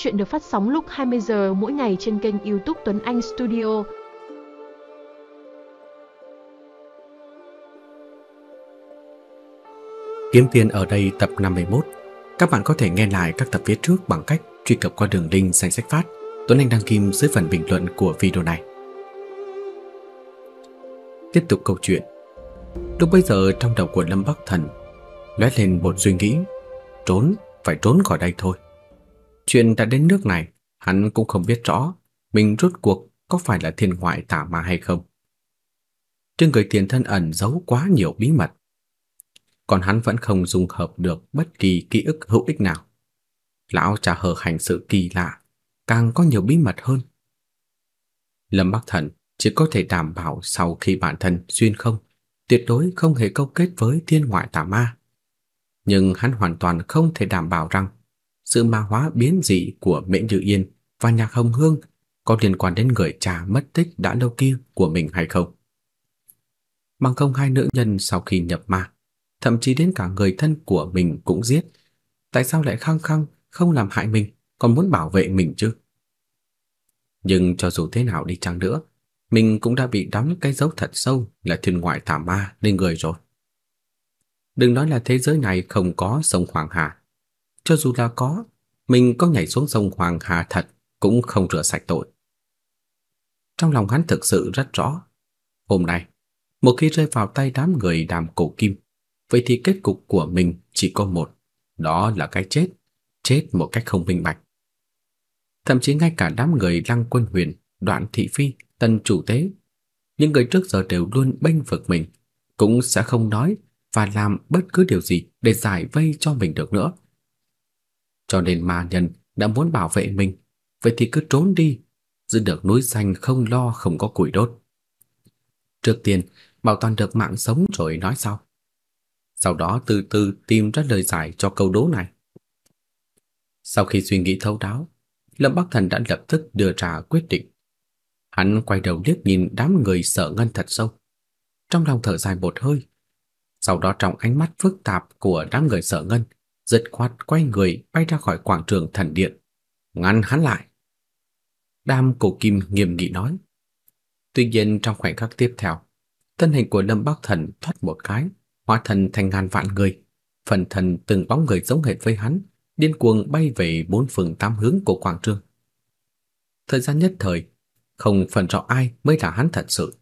Chuyện được phát sóng lúc 20 giờ mỗi ngày trên kênh YouTube Tuấn Anh Studio. Kiếm tiền ở đây tập 51. Các bạn có thể nghe lại các tập phía trước bằng cách truy cập qua đường link danh sách phát Tuấn Anh đăng kim dưới phần bình luận của video này. Tiếp tục câu chuyện. Lúc bây giờ trong đầu của Lâm Bắc Thần lóe lên một suy nghĩ, trốn, phải trốn khỏi đây thôi. Chuyện đã đến nước này, hắn cũng không biết rõ mình rốt cuộc có phải là thiên ngoại tà ma hay không. Trên người tiền thân ẩn giấu quá nhiều bí mật, còn hắn vẫn không dung hợp được bất kỳ ký ức hữu ích nào. Lão trà hờ hành sự kỳ lạ, càng có nhiều bí mật hơn. Lâm Bắc Thần chỉ có thể đảm bảo sau khi bản thân xuyên không, tuyệt đối không hề câu kết với thiên ngoại tà ma. Nhưng hắn hoàn toàn không thể đảm bảo rằng sự ma hóa biến dị của Mễ Như Yên và Nhạc Hồng Hương có liên quan đến người cha mất tích đã lâu kia của mình hay không. Bằng không hai nữ nhân sau khi nhập ma, thậm chí đến cả người thân của mình cũng giết, tại sao lại khăng khăng không làm hại mình, còn muốn bảo vệ mình chứ? Nhưng cho dù thế nào đi chăng nữa, mình cũng đã bị đóng cái dấu thật sâu là thiên ngoại tà ma lên người rồi. Đừng nói là thế giới này không có sông Hoàng Hà. Cho dù là có, mình có nhảy xuống sông Hoàng Hà thật cũng không rửa sạch tội. Trong lòng hắn thực sự rất rõ. Hôm nay, một khi rơi vào tay đám người đàm cổ kim, vậy thì kết cục của mình chỉ có một, đó là cái chết, chết một cách không minh bạch. Thậm chí ngay cả đám người Lăng Quân Huyền, Đoạn Thị Phi, Tần Chủ Tế, những người trước giờ đều luôn bênh vực mình, cũng sẽ không nói và làm bất cứ điều gì để giải vây cho mình được nữa. Cho nên ma nhân đã muốn bảo vệ mình, vậy thì cứ trốn đi, giữ được núi xanh không lo không có củi đốt. Trước tiên, bảo toàn được mạng sống rồi nói sau. Sau đó từ từ tìm ra lời giải cho câu đố này. Sau khi suy nghĩ thấu đáo, Lâm Bắc Thần đã lập tức đưa ra quyết định. Hắn quay đầu liếc nhìn đám người sợ ngân thật sâu. Trong lòng thở dài một hơi, sau đó trong ánh mắt phức tạp của đám người sợ ngân, giật khoát quay người bay ra khỏi quảng trường thần điện, ngăn hắn lại. Đam cổ kim nghiêm nghị nói. Tuy nhiên trong khoảnh khắc tiếp theo, thân hình của Lâm Bắc Thần thoát một cái, hóa thành thành ngàn vạn người, phần thân từng bóng người giống hệt với hắn, điên cuồng bay về bốn phương tám hướng của quảng trường. Thời gian nhất thời, không phân rõ ai mới là hắn thật sự.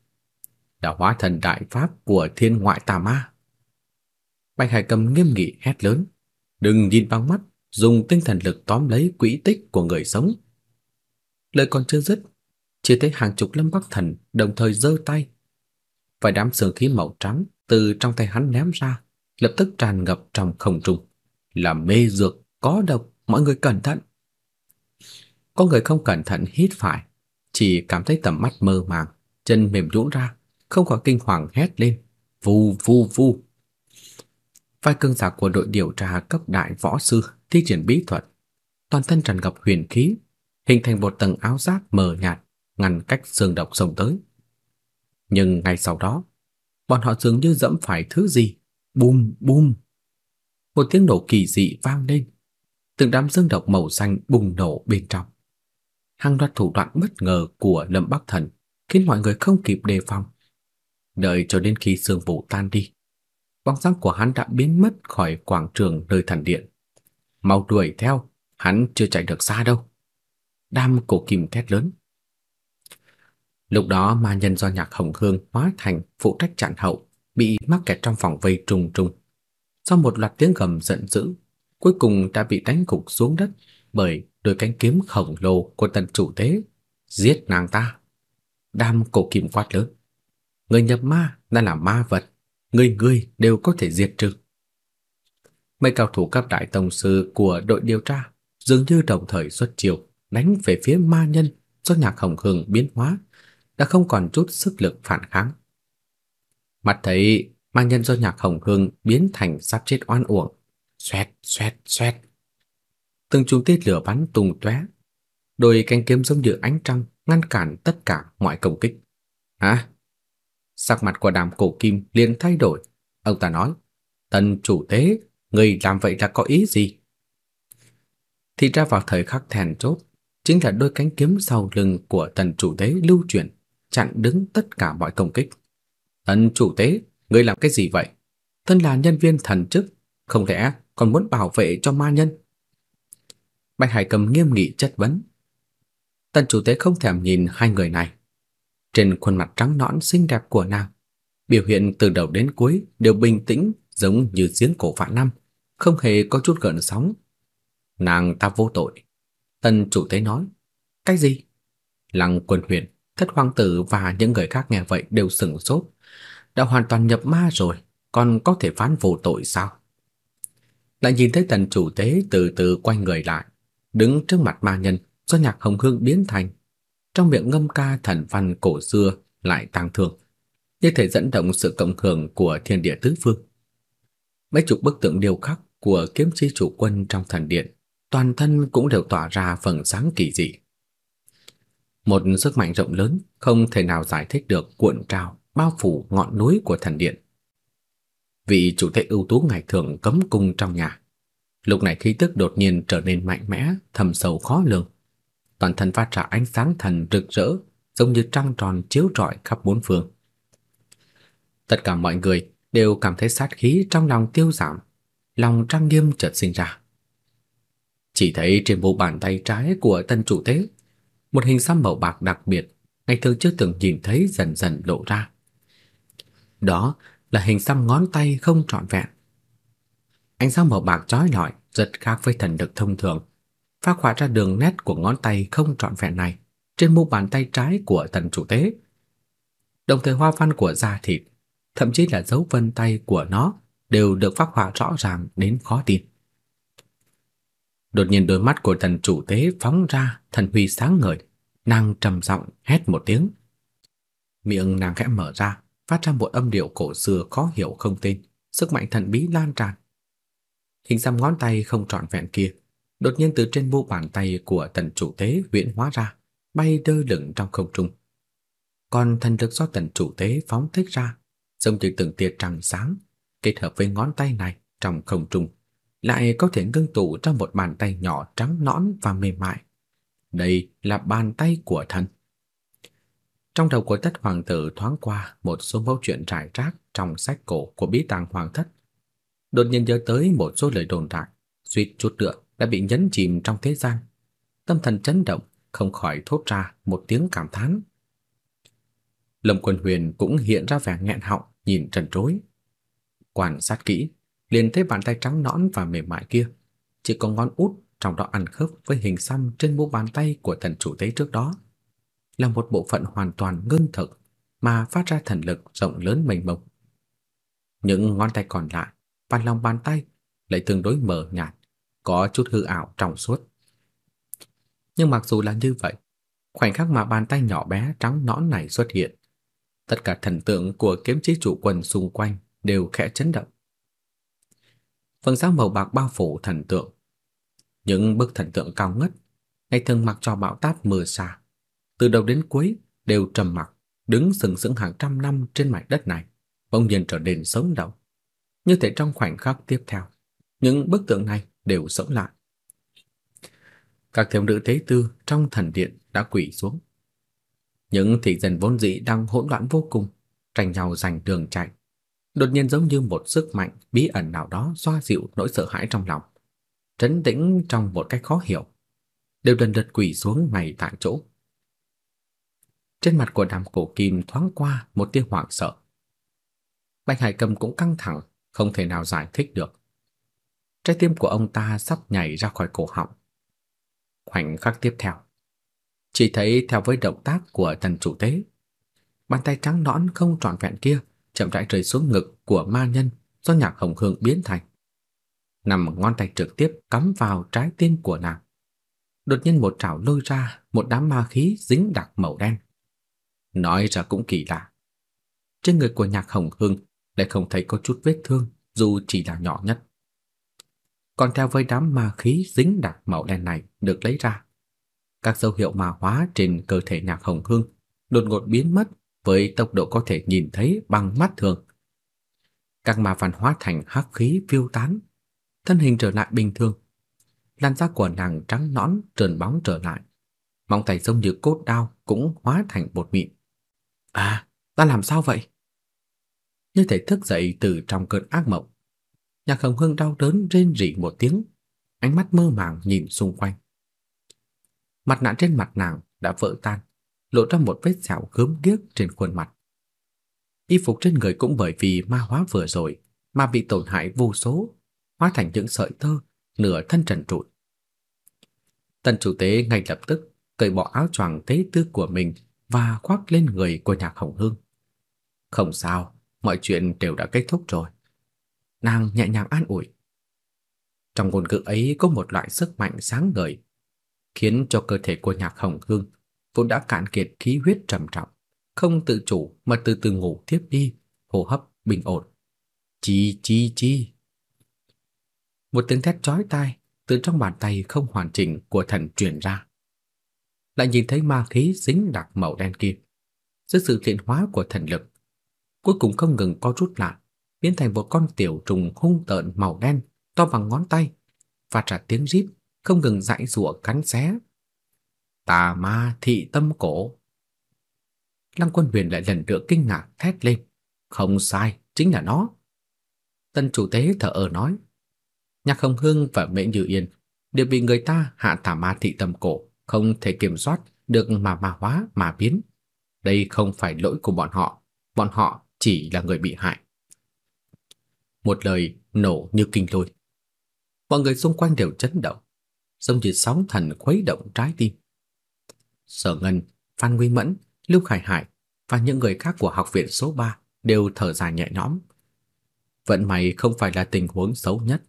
là hóa thần đại pháp của thiên ngoại tà ma. Bạch Hải Cầm nghiêm nghị hét lớn, "Đừng nhìn bằng mắt, dùng tinh thần lực tóm lấy quỹ tích của người sống." Lời còn chưa dứt, chỉ thấy hàng chục lâm bắc thần đồng thời giơ tay. Vài đám sương khí màu trắng từ trong tay hắn ném ra, lập tức tràn ngập trong không trung, làm mê dược, có độc, mọi người cẩn thận. Có người không cẩn thận hít phải, chỉ cảm thấy tầm mắt mơ màng, chân mềm nhũn ra, không khỏi kinh hoàng hét lên, vù vù vù vai cương giả của đội điều tra cấp đại võ sư thi triển bí thuật, toàn thân tràn ngập huyền khí, hình thành một tầng áo giáp mờ nhạt ngăn cách xương độc xông tới. Nhưng ngay sau đó, bọn họ dường như dẫm phải thứ gì, bùm bùm. Một tiếng nổ kỳ dị vang lên, từng đám xương độc màu xanh bùng nổ bên trong. Hàng loạt thủ đoạn bất ngờ của Lâm Bắc Thần khiến mọi người không kịp đề phòng. Đợi cho đến khi sương vụ tan đi, bóng dáng của hắn đã biến mất khỏi quảng trường nơi thần điện. Mau đuổi theo, hắn chưa chạy được xa đâu. Đam cổ kim thét lớn. Lúc đó ma nhân do nhạc hồng hương hóa thành phụ trách chặn hậu, bị mắc kẹt trong phòng vây trùng trùng. Sau một loạt tiếng gầm giận dữ, cuối cùng đã bị đánh gục xuống đất bởi đôi cánh kiếm khổng lồ của tần chủ tế. Giết nàng ta. Đam cổ kim quát lớn. Người nhập ma đã là ma vật, người người đều có thể diệt trừ. Mấy cao thủ cấp đại tông sư của đội điều tra dường như đồng thời xuất chiêu, đánh về phía ma nhân do nhạc hồng hương biến hóa, đã không còn chút sức lực phản kháng. Mặt thấy ma nhân do nhạc hồng hương biến thành sắp chết oan uổng, xoẹt xoẹt xoẹt. Từng chùm tiết lửa bắn tung tóe, đôi cánh kiếm giống như ánh trăng ngăn cản tất cả mọi công kích. "Hả? Sắc mặt của Đàm Cổ Kim liền thay đổi, ông ta nói: "Tần chủ tế, người làm vậy là có ý gì?" Thì ra vào thời khắc then chốt, chính là đôi cánh kiếm sau lưng của tần chủ tế lưu chuyển, chặn đứng tất cả mọi công kích. Tần chủ tế, ngươi làm cái gì vậy? Thân là nhân viên thần chức, không lẽ còn muốn bảo vệ cho ma nhân? Bạch Hải Cầm nghiêm nghị chất vấn. Tần chủ tế không thèm nhìn hai người này. Trên khuôn mặt trắng nõn xinh đẹp của nàng, biểu hiện từ đầu đến cuối đều bình tĩnh giống như giếng cổ vạn năm, không hề có chút gợn sóng. Nàng ta vô tội. Tần chủ tế nói. Cái gì? Lăng quân huyền, thất hoàng tử và những người khác nghe vậy đều sửng sốt. Đã hoàn toàn nhập ma rồi, còn có thể phán vô tội sao? Lại nhìn thấy tần chủ tế từ từ quay người lại, đứng trước mặt ma nhân do nhạc hồng hương biến thành. Trong miệng ngâm ca thần văn cổ xưa lại tăng thường, như thể dẫn động sự cộng hưởng của thiên địa tứ phương. Mấy chục bức tượng điêu khắc của kiếm sĩ chủ quân trong thần điện, toàn thân cũng đều tỏa ra phần sáng kỳ dị. Một sức mạnh rộng lớn không thể nào giải thích được cuộn trào bao phủ ngọn núi của thần điện. Vị chủ tịch ưu tú ngày thường cấm cung trong nhà, lúc này khí tức đột nhiên trở nên mạnh mẽ, thâm sâu khó lường. Toàn thân phát ra ánh sáng thần rực rỡ, giống như trăng tròn chiếu rọi khắp bốn phương. Tất cả mọi người đều cảm thấy sát khí trong lòng tiêu giảm, lòng trang nghiêm chợt sinh ra. Chỉ thấy trên bộ bàn tay trái của tân chủ tế, một hình xăm màu bạc đặc biệt, ngày thường chưa từng nhìn thấy dần dần lộ ra. Đó là hình xăm ngón tay không trọn vẹn. Ánh sáng màu bạc chói lọi rất khác với thần lực thông thường, phác họa ra đường nét của ngón tay không trọn vẹn này trên mu bàn tay trái của thần chủ tế. Đồng thời hoa văn của da thịt, thậm chí là dấu vân tay của nó đều được phác họa rõ ràng đến khó tin. Đột nhiên đôi mắt của thần chủ tế phóng ra thần huy sáng ngời, nàng trầm giọng hét một tiếng. Miệng nàng khẽ mở ra, phát ra một âm điệu cổ xưa khó hiểu không tên, sức mạnh thần bí lan tràn. Hình xăm ngón tay không trọn vẹn kia, đột nhiên từ trên mu bàn tay của tần chủ tế huyễn hóa ra, bay đơ lửng trong không trung. Còn thần lực do tần chủ tế phóng thích ra, giống như từng tia trăng sáng, kết hợp với ngón tay này trong không trung, lại có thể ngưng tụ trong một bàn tay nhỏ trắng nõn và mềm mại. Đây là bàn tay của thần. Trong đầu của tất hoàng tử thoáng qua một số mẫu chuyện rải rác trong sách cổ của bí tàng hoàng thất. Đột nhiên nhớ tới một số lời đồn đại, suýt chút nữa đã bị nhấn chìm trong thế gian. Tâm thần chấn động, không khỏi thốt ra một tiếng cảm thán. Lâm Quân Huyền cũng hiện ra vẻ nghẹn họng, nhìn trần trối. Quan sát kỹ, liền thấy bàn tay trắng nõn và mềm mại kia, chỉ có ngón út trong đó ăn khớp với hình xăm trên mu bàn tay của thần chủ tế trước đó, là một bộ phận hoàn toàn ngưng thực mà phát ra thần lực rộng lớn mênh mông. Những ngón tay còn lại, bàn lòng bàn tay lại tương đối mờ nhạt, có chút hư ảo trong suốt. Nhưng mặc dù là như vậy, khoảnh khắc mà bàn tay nhỏ bé trắng nõn này xuất hiện, tất cả thần tượng của kiếm chí chủ quân xung quanh đều khẽ chấn động. Phần sáng màu bạc bao phủ thần tượng. Những bức thần tượng cao ngất, ngày thường mặc cho bão táp mưa xa, từ đầu đến cuối đều trầm mặc, đứng sừng sững hàng trăm năm trên mảnh đất này, bỗng nhiên trở nên sống động. Như thể trong khoảnh khắc tiếp theo, những bức tượng này đều sống lại. Các thiếu nữ thế tư trong thần điện đã quỳ xuống. Những thị dân vốn dĩ đang hỗn loạn vô cùng, tranh nhau giành đường chạy. Đột nhiên giống như một sức mạnh bí ẩn nào đó xoa dịu nỗi sợ hãi trong lòng, trấn tĩnh trong một cách khó hiểu, đều lần lượt quỳ xuống ngay tại chỗ. Trên mặt của Đàm Cổ Kim thoáng qua một tia hoảng sợ. Bạch Hải Cầm cũng căng thẳng, không thể nào giải thích được. Trái tim của ông ta sắp nhảy ra khỏi cổ họng. Khoảnh khắc tiếp theo, chỉ thấy theo với động tác của thần chủ tế, bàn tay trắng nõn không trọn vẹn kia chậm rãi rơi xuống ngực của ma nhân do nhạc hồng hương biến thành. Nằm ngón tay trực tiếp cắm vào trái tim của nàng. Đột nhiên một trảo lôi ra một đám ma khí dính đặc màu đen. Nói ra cũng kỳ lạ. Trên người của nhạc hồng hương lại không thấy có chút vết thương dù chỉ là nhỏ nhất. Còn theo với đám ma khí dính đặc màu đen này được lấy ra, các dấu hiệu ma hóa trên cơ thể nhạc hồng hương đột ngột biến mất với tốc độ có thể nhìn thấy bằng mắt thường. Các ma văn hóa thành hắc khí phiêu tán, thân hình trở lại bình thường. làn da của nàng trắng nõn trơn bóng trở lại, móng tay giống như cốt đao cũng hóa thành bột mịn. À, ta làm sao vậy? Như thể thức dậy từ trong cơn ác mộng. Nhạc Hồng Hương đau đớn rên rỉ một tiếng, ánh mắt mơ màng nhìn xung quanh. Mặt nạ trên mặt nàng đã vỡ tan, lộ ra một vết sẹo gớm ghiếc trên khuôn mặt. Y phục trên người cũng bởi vì ma hóa vừa rồi mà bị tổn hại vô số, hóa thành những sợi tơ, nửa thân trần trụi. Tần chủ tế ngay lập tức cởi bỏ áo choàng tế tư của mình và khoác lên người của Nhạc Hồng Hương. Không sao, mọi chuyện đều đã kết thúc rồi. Nàng nhẹ nhàng an ủi. Trong ngôn ngữ ấy có một loại sức mạnh sáng ngời, khiến cho cơ thể của Nhạc Hồng Hương vốn đã cạn kiệt khí huyết trầm trọng, không tự chủ mà từ từ ngủ tiếp đi, hô hấp bình ổn. Chi chi chi. Một tiếng thét chói tai từ trong bàn tay không hoàn chỉnh của thần truyền ra. Lại nhìn thấy ma khí dính đặc màu đen kia. Dưới sự thiện hóa của thần lực, cuối cùng không ngừng co rút lại, biến thành một con tiểu trùng hung tợn màu đen to bằng ngón tay, phát ra tiếng rít không ngừng dãy giụa cắn xé. Tà ma thị tâm cổ. Lăng Quân Huyền lại lần nữa kinh ngạc thét lên, không sai, chính là nó. Tân chủ tế thở ở nói, Nhạc Hồng Hương và Mễ Như Yên đều bị người ta hạ tà ma thị tâm cổ, không thể kiểm soát được mà ma hóa mà biến. Đây không phải lỗi của bọn họ, bọn họ chỉ là người bị hại. Một lời nổ như kinh lôi. Mọi người xung quanh đều chấn động, giống như sóng thần khuấy động trái tim. Sở Ngân, Phan nguyên Mẫn, Lưu Khải Hải và những người khác của học viện số 3 đều thở dài nhẹ nhõm. Vận may không phải là tình huống xấu nhất.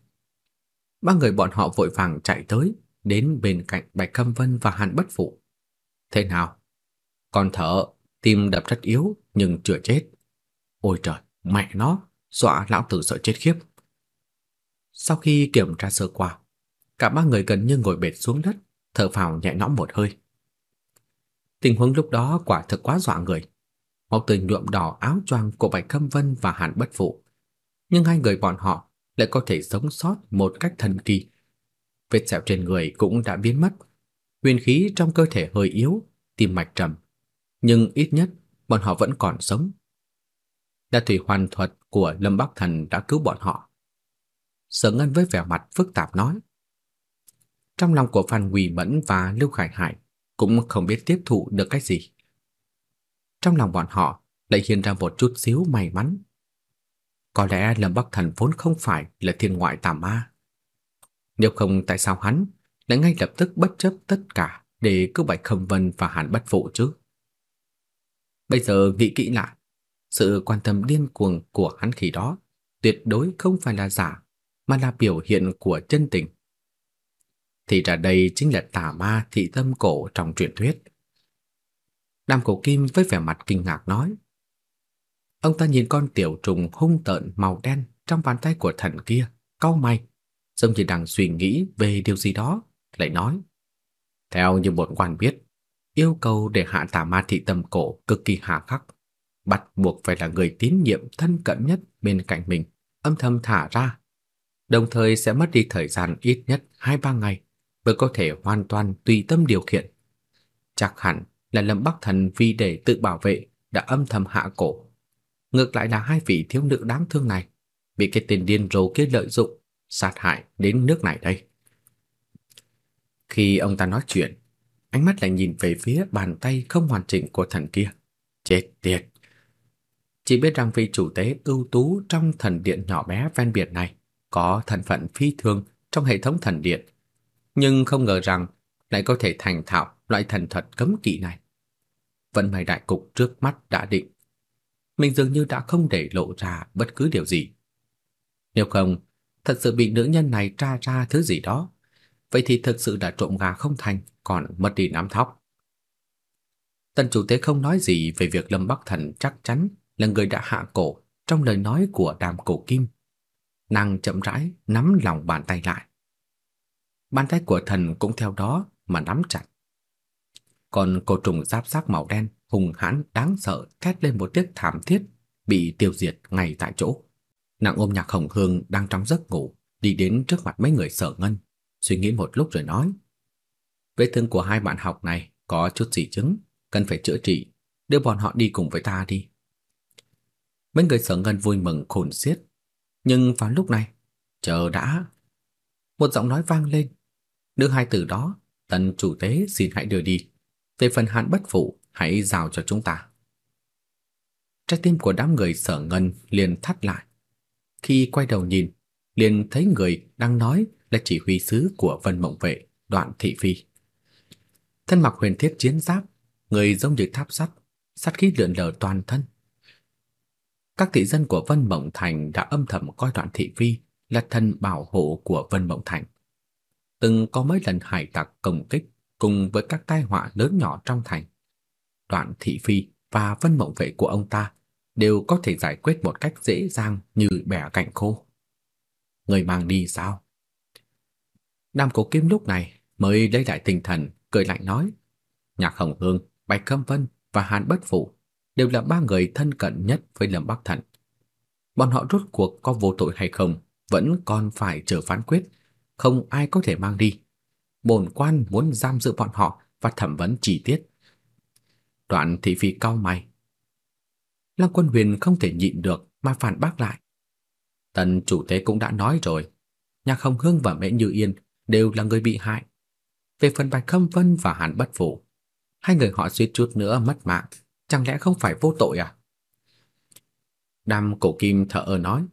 Ba người bọn họ vội vàng chạy tới, đến bên cạnh Bạch Câm Vân và Hàn Bất Phụ. Thế nào? còn thở, tim đập rất yếu nhưng chưa chết. Ôi trời, mẹ nó, dọa lão tử sợ chết khiếp. Sau khi kiểm tra sơ qua, cả ba người gần như ngồi bệt xuống đất, thở phào nhẹ nhõm một hơi. Tình huống lúc đó quả thực quá dọa người. Một tình nhuộm đỏ áo choàng của Bạch khâm Vân và Hàn Bất Phụ. Nhưng hai người bọn họ lại có thể sống sót một cách thần kỳ. Vết sẹo trên người cũng đã biến mất. Huyền khí trong cơ thể hơi yếu, tim mạch trầm. Nhưng ít nhất bọn họ vẫn còn sống. Đa thủy hoàn thuật của Lâm Bắc Thần đã cứu bọn họ. Sở Ngân với vẻ mặt phức tạp nói. Trong lòng của Phan Quỳ Mẫn và Lưu Khải Hải cũng không biết tiếp thụ được cái gì. Trong lòng bọn họ lại hiện ra một chút xíu may mắn. Có lẽ Lâm Bắc Thần vốn không phải là thiên ngoại tà ma. Nếu không tại sao hắn lại ngay lập tức bất chấp tất cả để cứu Bạch Khâm Vân và Hàn Bất Phụ chứ? Bây giờ nghĩ kỹ lại, sự quan tâm điên cuồng của hắn khi đó tuyệt đối không phải là giả, mà là biểu hiện của chân tình. Thì ra đây chính là tà ma thị tâm cổ trong truyền thuyết. Nam Cổ Kim với vẻ mặt kinh ngạc nói. Ông ta nhìn con tiểu trùng hung tợn màu đen trong bàn tay của thần kia, cau mày, giống như đang suy nghĩ về điều gì đó, lại nói. Theo như một quan biết, yêu cầu để hạ tà ma thị tâm cổ cực kỳ hà khắc, bắt buộc phải là người tín nhiệm thân cận nhất bên cạnh mình, âm thầm thả ra. Đồng thời sẽ mất đi thời gian ít nhất 2-3 ngày mới có thể hoàn toàn tùy tâm điều khiển. Chắc hẳn là Lâm Bắc Thần vì để tự bảo vệ đã âm thầm hạ cổ. Ngược lại là hai vị thiếu nữ đáng thương này bị cái tên điên rồ kia lợi dụng, sát hại đến nước này đây. Khi ông ta nói chuyện, ánh mắt lại nhìn về phía bàn tay không hoàn chỉnh của thần kia. Chết tiệt! Chỉ biết rằng vị chủ tế ưu tú trong thần điện nhỏ bé ven biển này có thân phận phi thường trong hệ thống thần điện, nhưng không ngờ rằng lại có thể thành thạo loại thần thuật cấm kỵ này. Vận may đại cục trước mắt đã định. Mình dường như đã không để lộ ra bất cứ điều gì. Nếu không, thật sự bị nữ nhân này tra ra thứ gì đó, vậy thì thực sự đã trộm gà không thành, còn mất đi nắm thóc. Tần chủ tế không nói gì về việc Lâm Bắc Thần chắc chắn là người đã hạ cổ trong lời nói của Đàm Cổ Kim. Nàng chậm rãi nắm lòng bàn tay lại. Bàn tay của thần cũng theo đó mà nắm chặt. Còn cổ trùng giáp xác màu đen hùng hãn đáng sợ thét lên một tiếng thảm thiết, bị tiêu diệt ngay tại chỗ. Nàng ôm Nhạc Hồng Hương đang trong giấc ngủ, đi đến trước mặt mấy người Sở Ngân, suy nghĩ một lúc rồi nói: "Vết thương của hai bạn học này có chút dị chứng, cần phải chữa trị, đưa bọn họ đi cùng với ta đi." Mấy người Sở Ngân vui mừng khôn xiết, nhưng vào lúc này, chờ đã. Một giọng nói vang lên, đưa hai từ đó, tần chủ tế xin hãy đưa đi. Về phần hạn bất phụ, hãy giao cho chúng ta. Trái tim của đám người Sở Ngân liền thắt lại. Khi quay đầu nhìn, liền thấy người đang nói là chỉ huy sứ của Vân Mộng Vệ, Đoạn Thị Phi. Thân mặc huyền thiết chiến giáp, người giống như tháp sắt, sát khí lượn lờ toàn thân. Các thị dân của Vân Mộng Thành đã âm thầm coi Đoạn Thị Phi là thân bảo hộ của Vân Mộng Thành. Từng có mấy lần hải tặc công kích cùng với các tai họa lớn nhỏ trong thành. Đoạn Thị Phi và Vân Mộng Vệ của ông ta đều có thể giải quyết một cách dễ dàng như bẻ cành khô. Người mang đi sao? Nam Cổ Kim lúc này mới lấy lại tinh thần, cười lạnh nói: "Nhạc Hồng Hương, Bạch Câm Vân và Hàn Bất Phụ đều là ba người thân cận nhất với Lâm Bắc Thần. Bọn họ rốt cuộc có vô tội hay không vẫn còn phải chờ phán quyết, không ai có thể mang đi. Bổn quan muốn giam giữ bọn họ và thẩm vấn chi tiết." Đoạn thị phi cao mày. Lăng Quân Huyền không thể nhịn được mà phản bác lại. Tần chủ tế cũng đã nói rồi, Nhạc Hồng Hương và Mễ Như Yên đều là người bị hại. Về phần Bạch Khâm Vân và Hàn Bất Phủ, hai người họ suýt chút nữa mất mạng, chẳng lẽ không phải vô tội à? Đàm Cổ Kim thở ơ nói,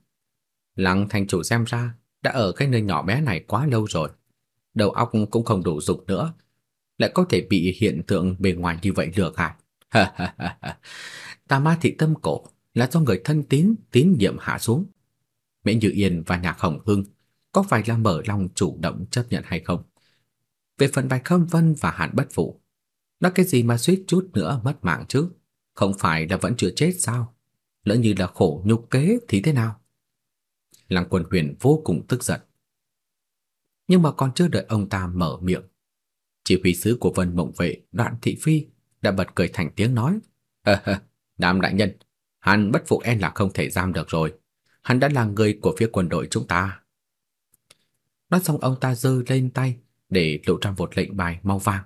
Lăng thành chủ xem ra đã ở cái nơi nhỏ bé này quá lâu rồi, đầu óc cũng không đủ dục nữa, lại có thể bị hiện tượng bề ngoài như vậy lừa gạt. Tà ma thị tâm cổ là do người thân tín tín nhiệm hạ xuống. Mễ Như Yên và Nhạc Hồng Hưng có phải là mở lòng chủ động chấp nhận hay không? Về phần Bạch Khâm Vân và Hàn Bất Phụ, đó cái gì mà suýt chút nữa mất mạng chứ? Không phải là vẫn chưa chết sao? Lỡ như là khổ nhục kế thì thế nào? Lăng Quân Huyền vô cùng tức giận. Nhưng mà còn chưa đợi ông ta mở miệng, chỉ huy sứ của Vân Mộng Vệ Đoạn Thị Phi đã bật cười thành tiếng nói: "Hơ hơ, Đàm đại nhân, hắn bất phục en là không thể giam được rồi. Hắn đã là người của phía quân đội chúng ta." Nói xong ông ta giơ lên tay để lộ ra một lệnh bài màu vàng.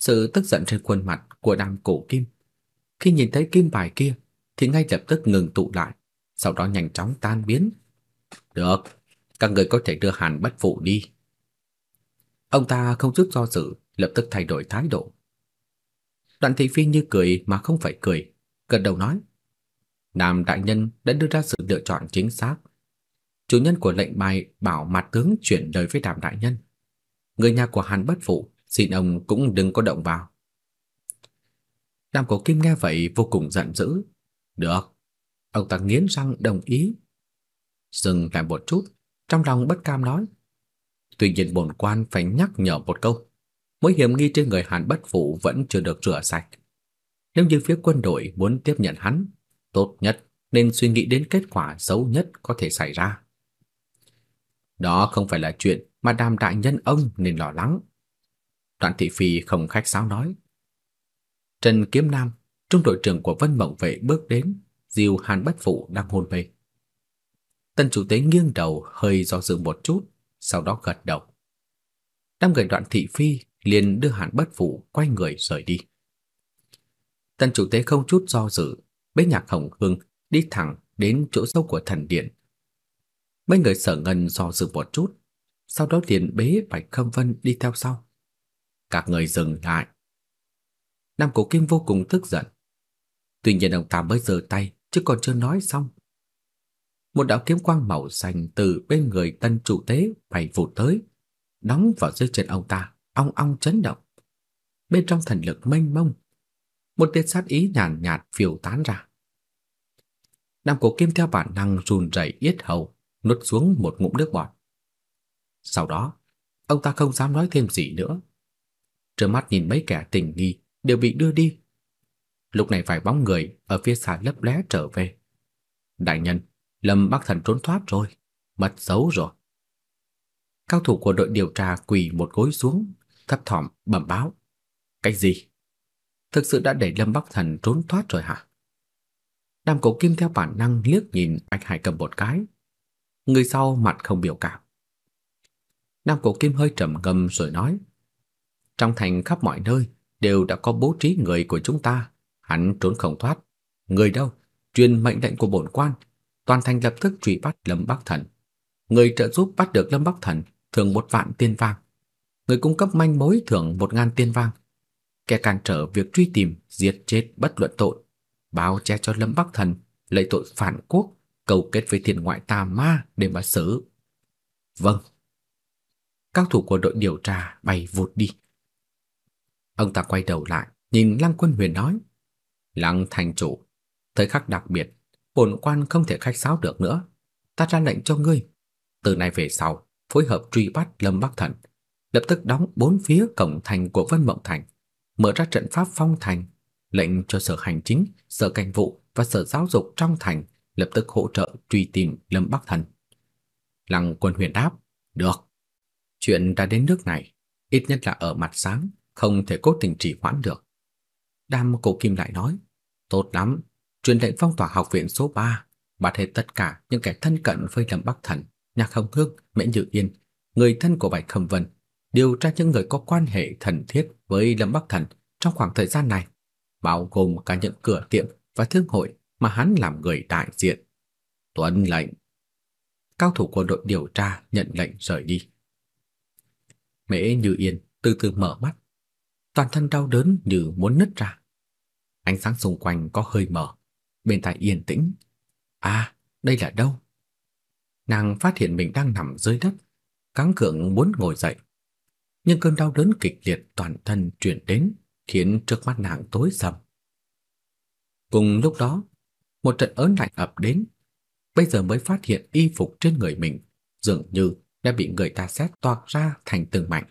Sự tức giận trên khuôn mặt của Đàm Cổ Kim, khi nhìn thấy kim bài kia thì ngay lập tức ngừng tụ lại, sau đó nhanh chóng tan biến. "Được, các người có thể đưa Hàn Bất Phụ đi." Ông ta không chút do dự, lập tức thay đổi thái độ. Đoạn thị phi như cười mà không phải cười, gật đầu nói: "Nam đại nhân đã đưa ra sự lựa chọn chính xác. Chủ nhân của lệnh bài bảo mặt tướng chuyển lời với Đàm đại nhân. Người nhà của Hàn Bất Phụ, xin ông cũng đừng có động vào." Nam Cổ Kim nghe vậy vô cùng giận dữ. "Được." Ông ta nghiến răng đồng ý. Dừng lại một chút, trong lòng bất cam nói: Tuy nhiên bổn quan phải nhắc nhở một câu, mối hiểm nghi trên người Hàn Bất Phụ vẫn chưa được rửa sạch. Nếu như phía quân đội muốn tiếp nhận hắn, tốt nhất nên suy nghĩ đến kết quả xấu nhất có thể xảy ra. Đó không phải là chuyện mà Đàm đại nhân ông nên lo lắng. Đoạn thị phi không khách sáo nói. Trần Kiếm Nam, trung đội trưởng của Vân Mộng vệ bước đến, dìu Hàn Bất Phụ đang hôn mê. Tân chủ tế nghiêng đầu hơi do dự một chút, sau đó gật đầu. Đám người đoạn thị phi liền đưa Hàn Bất Phụ quay người rời đi. Tần chủ tế không chút do dự, bế nhạc hồng hương đi thẳng đến chỗ sâu của thần điện. Mấy người sở ngân do dự một chút, sau đó liền bế Bạch Khâm Vân đi theo sau. Các người dừng lại. Nam Cổ Kim vô cùng tức giận. Tuy nhiên ông ta mới giơ tay, chứ còn chưa nói xong một đạo kiếm quang màu xanh từ bên người tân chủ tế bay vụt tới, đóng vào dưới chân ông ta, ong ong chấn động. Bên trong thần lực mênh mông, một tia sát ý nhàn nhạt, phiêu tán ra. Nam Cổ Kim theo bản năng run rẩy yết hầu, nuốt xuống một ngụm nước bọt. Sau đó, ông ta không dám nói thêm gì nữa. Trơ mắt nhìn mấy kẻ tình nghi đều bị đưa đi. Lúc này vài bóng người ở phía xa lấp lé trở về. Đại nhân, Lâm Bắc Thần trốn thoát rồi, mất dấu rồi. Cao thủ của đội điều tra quỳ một gối xuống, thấp thỏm bẩm báo. Cái gì? Thực sự đã để Lâm Bắc Thần trốn thoát rồi hả? Đàm Cổ Kim theo bản năng liếc nhìn Bạch Hải cầm một cái. Người sau mặt không biểu cảm. Nam Cổ Kim hơi trầm ngâm rồi nói: "Trong thành khắp mọi nơi đều đã có bố trí người của chúng ta, hắn trốn không thoát. Người đâu? Truyền mệnh lệnh của bổn quan, toàn thành lập tức truy bắt Lâm Bắc Thần. Người trợ giúp bắt được Lâm Bắc Thần thưởng một vạn tiền vàng. Người cung cấp manh mối thưởng một ngàn tiền vàng. Kẻ cản trở việc truy tìm, giết chết bất luận tội, báo che cho Lâm Bắc Thần lấy tội phản quốc, cầu kết với thiên ngoại tà ma để mà xử. Vâng. các thủ của đội điều tra bay vụt đi. Ông ta quay đầu lại, nhìn Lăng Quân Huyền nói: "Lăng thành chủ, thời khắc đặc biệt, bổn quan không thể khách sáo được nữa. Ta ra lệnh cho ngươi, từ nay về sau, phối hợp truy bắt Lâm Bắc Thần, lập tức đóng bốn phía cổng thành của Vân Mộng Thành, mở ra trận pháp phong thành, lệnh cho sở hành chính, sở cảnh vụ và sở giáo dục trong thành lập tức hỗ trợ truy tìm Lâm Bắc Thần. Lăng Quân Huyền đáp, "Được. Chuyện đã đến nước này, ít nhất là ở mặt sáng, không thể cố tình trì hoãn được." Đam Cổ Kim lại nói, "Tốt lắm, truyền lệnh phong tỏa học viện số 3, bắt hết tất cả những kẻ thân cận với Lâm Bắc Thần, Nhạc Hồng Hương, Mễ Như Yên, người thân của Bạch Khâm Vân, điều tra những người có quan hệ thân thiết với Lâm Bắc Thần trong khoảng thời gian này, bao gồm cả những cửa tiệm và thương hội mà hắn làm người đại diện. Tuấn lệnh. Cao thủ của đội điều tra nhận lệnh rời đi. Mễ Như Yên từ từ mở mắt, toàn thân đau đớn như muốn nứt ra. Ánh sáng xung quanh có hơi mờ, bên tai yên tĩnh. À, đây là đâu? Nàng phát hiện mình đang nằm dưới đất, căng cượng muốn ngồi dậy. Nhưng cơn đau đớn kịch liệt toàn thân truyền đến, khiến trước mắt nàng tối sầm. Cùng lúc đó, một trận ớn lạnh ập đến. Bây giờ mới phát hiện y phục trên người mình dường như đã bị người ta xé toạc ra thành từng mảnh.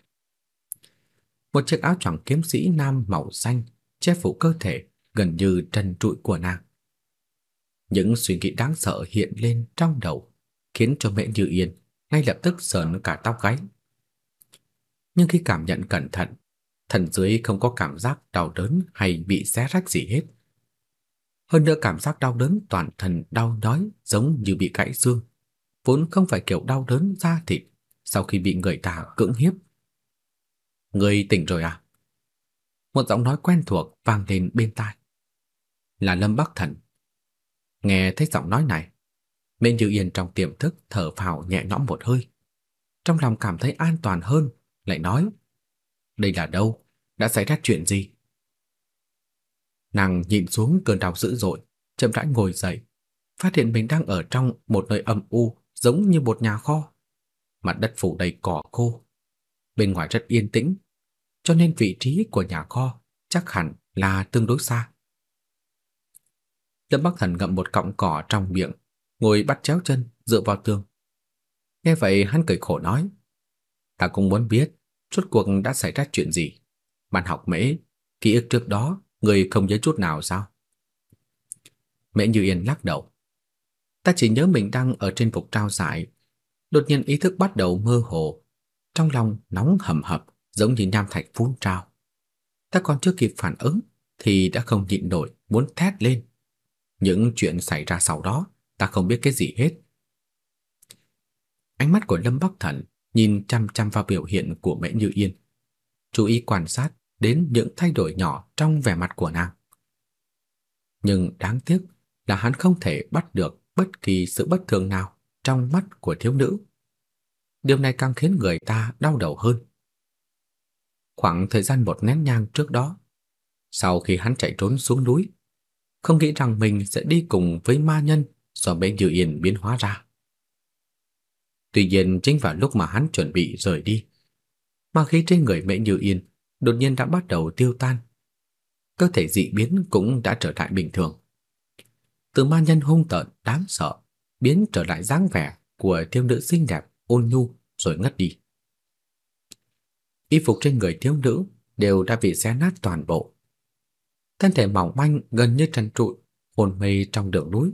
Một chiếc áo choàng kiếm sĩ nam màu xanh che phủ cơ thể gần như trần trụi của nàng. Những suy nghĩ đáng sợ hiện lên trong đầu, khiến cho Mễ Như Yên ngay lập tức sờn cả tóc gáy. Nhưng khi cảm nhận cẩn thận, thần dưới không có cảm giác đau đớn hay bị xé rách gì hết. Hơn nữa cảm giác đau đớn toàn thân đau nhói giống như bị gãy xương, vốn không phải kiểu đau đớn da thịt sau khi bị người ta cưỡng hiếp. Người tỉnh rồi à? Một giọng nói quen thuộc vang lên bên tai. Là Lâm Bắc Thần. Nghe thấy giọng nói này, Mễ Dư Yên trong tiềm thức thở phào nhẹ nhõm một hơi. Trong lòng cảm thấy an toàn hơn, lại nói: "Đây là đâu? Đã xảy ra chuyện gì?" Nàng nhìn xuống cơn đau dữ dội, chậm rãi ngồi dậy, phát hiện mình đang ở trong một nơi âm u giống như một nhà kho. Mặt đất phủ đầy cỏ khô. Bên ngoài rất yên tĩnh, cho nên vị trí của nhà kho chắc hẳn là tương đối xa. Lâm Bắc Thần ngậm một cọng cỏ trong miệng, ngồi bắt chéo chân dựa vào tường. Nghe vậy hắn cười khổ nói: "Ta cũng muốn biết rốt cuộc đã xảy ra chuyện gì. Bạn học mễ, ký ức trước đó người không nhớ chút nào sao?" Mễ Như Yên lắc đầu. Ta chỉ nhớ mình đang ở trên phục trao giải, đột nhiên ý thức bắt đầu mơ hồ, trong lòng nóng hầm hập giống như nham thạch phun trào. Ta còn chưa kịp phản ứng thì đã không nhịn nổi muốn thét lên. Những chuyện xảy ra sau đó, ta không biết cái gì hết. Ánh mắt của Lâm Bắc Thần nhìn chăm chăm vào biểu hiện của Mễ Như Yên, chú ý quan sát đến những thay đổi nhỏ trong vẻ mặt của nàng. Nhưng đáng tiếc là hắn không thể bắt được bất kỳ sự bất thường nào trong mắt của thiếu nữ. Điều này càng khiến người ta đau đầu hơn. Khoảng thời gian một nén nhang trước đó, sau khi hắn chạy trốn xuống núi, không nghĩ rằng mình sẽ đi cùng với ma nhân do Mễ Như Yên biến hóa ra. Tuy nhiên chính vào lúc mà hắn chuẩn bị rời đi, ma khí trên người Mễ Như Yên đột nhiên đã bắt đầu tiêu tan. Cơ thể dị biến cũng đã trở lại bình thường. Từ ma nhân hung tợn đáng sợ biến trở lại dáng vẻ của thiếu nữ xinh đẹp ôn nhu rồi ngất đi. Y phục trên người thiếu nữ đều đã bị xé nát toàn bộ. Thân thể mỏng manh gần như trần trụi, hồn mê trong đường núi.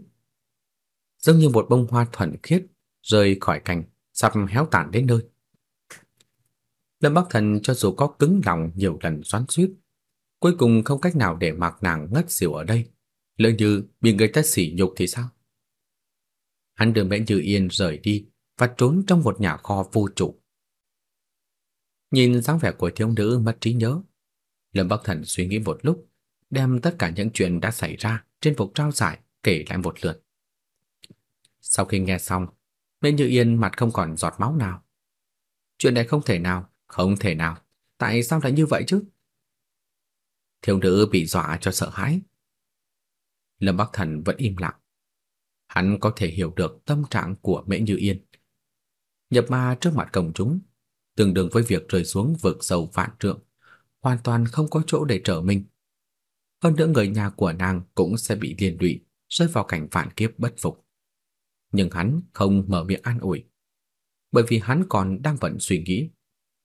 Giống như một bông hoa thuần khiết rơi khỏi cành, sắp héo tàn đến nơi. Lâm Bắc Thần cho dù có cứng lòng nhiều lần xoắn xuýt, cuối cùng không cách nào để mặc nàng ngất xỉu ở đây. Lỡ như bị người ta sỉ nhục thì sao? Hắn đưa Mễ Như Yên rời đi và trốn trong một nhà kho vô chủ. Nhìn dáng vẻ của thiếu nữ mất trí nhớ, Lâm Bắc Thần suy nghĩ một lúc, đem tất cả những chuyện đã xảy ra trên phục trao giải kể lại một lượt. Sau khi nghe xong, Mễ Như Yên mặt không còn giọt máu nào. Chuyện này không thể nào, không thể nào, tại sao lại như vậy chứ? Thiếu nữ bị dọa cho sợ hãi. Lâm Bắc Thần vẫn im lặng. Hắn có thể hiểu được tâm trạng của Mễ Như Yên. Nhập ma trước mặt công chúng, tương đương với việc rơi xuống vực sâu vạn trượng, hoàn toàn không có chỗ để trở mình. Hơn nữa người nhà của nàng cũng sẽ bị liên lụy, rơi vào cảnh phản kiếp bất phục. Nhưng hắn không mở miệng an ủi, bởi vì hắn còn đang vẫn suy nghĩ,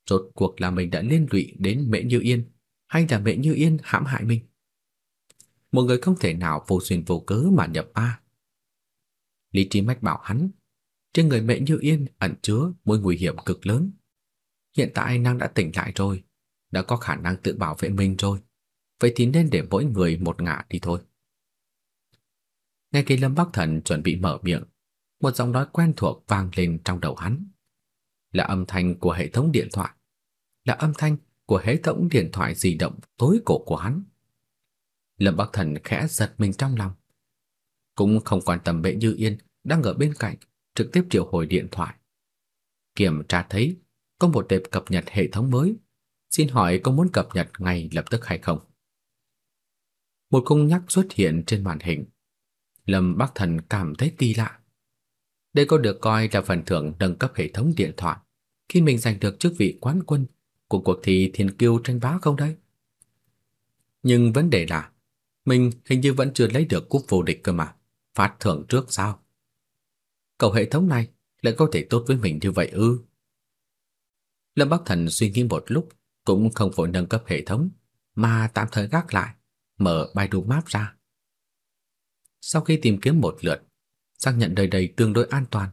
rốt cuộc là mình đã liên lụy đến Mễ Như Yên hay là Mễ Như Yên hãm hại mình. Một người không thể nào vô duyên vô cớ mà nhập ma. Lý trí mách bảo hắn, trên người mẹ Như Yên ẩn chứa mối nguy hiểm cực lớn. Hiện tại nàng đã tỉnh lại rồi, đã có khả năng tự bảo vệ mình rồi. Vậy thì nên để mỗi người một ngả đi thôi. Ngay khi Lâm Bắc Thần chuẩn bị mở miệng, một giọng nói quen thuộc vang lên trong đầu hắn. Là âm thanh của hệ thống điện thoại. Là âm thanh của hệ thống điện thoại di động tối cổ của hắn. Lâm Bắc Thần khẽ giật mình trong lòng. Cũng không quan tâm mẹ Như Yên đang ở bên cạnh, trực tiếp triệu hồi điện thoại. Kiểm tra thấy có một tệp cập nhật hệ thống mới, xin hỏi có muốn cập nhật ngay lập tức hay không? Một cung nhắc xuất hiện trên màn hình. Lâm Bắc Thần cảm thấy kỳ lạ. Đây có được coi là phần thưởng nâng cấp hệ thống điện thoại khi mình giành được chức vị quán quân của cuộc thi thiên kiêu tranh bá không đấy? Nhưng vấn đề là mình hình như vẫn chưa lấy được cúp vô địch cơ mà, phát thưởng trước sao? Cầu hệ thống này lại có thể tốt với mình như vậy ư? Lâm Bắc Thần suy nghĩ một lúc, cũng không vội nâng cấp hệ thống, mà tạm thời gác lại, mở Baidu Map ra. Sau khi tìm kiếm một lượt, xác nhận nơi đây tương đối an toàn,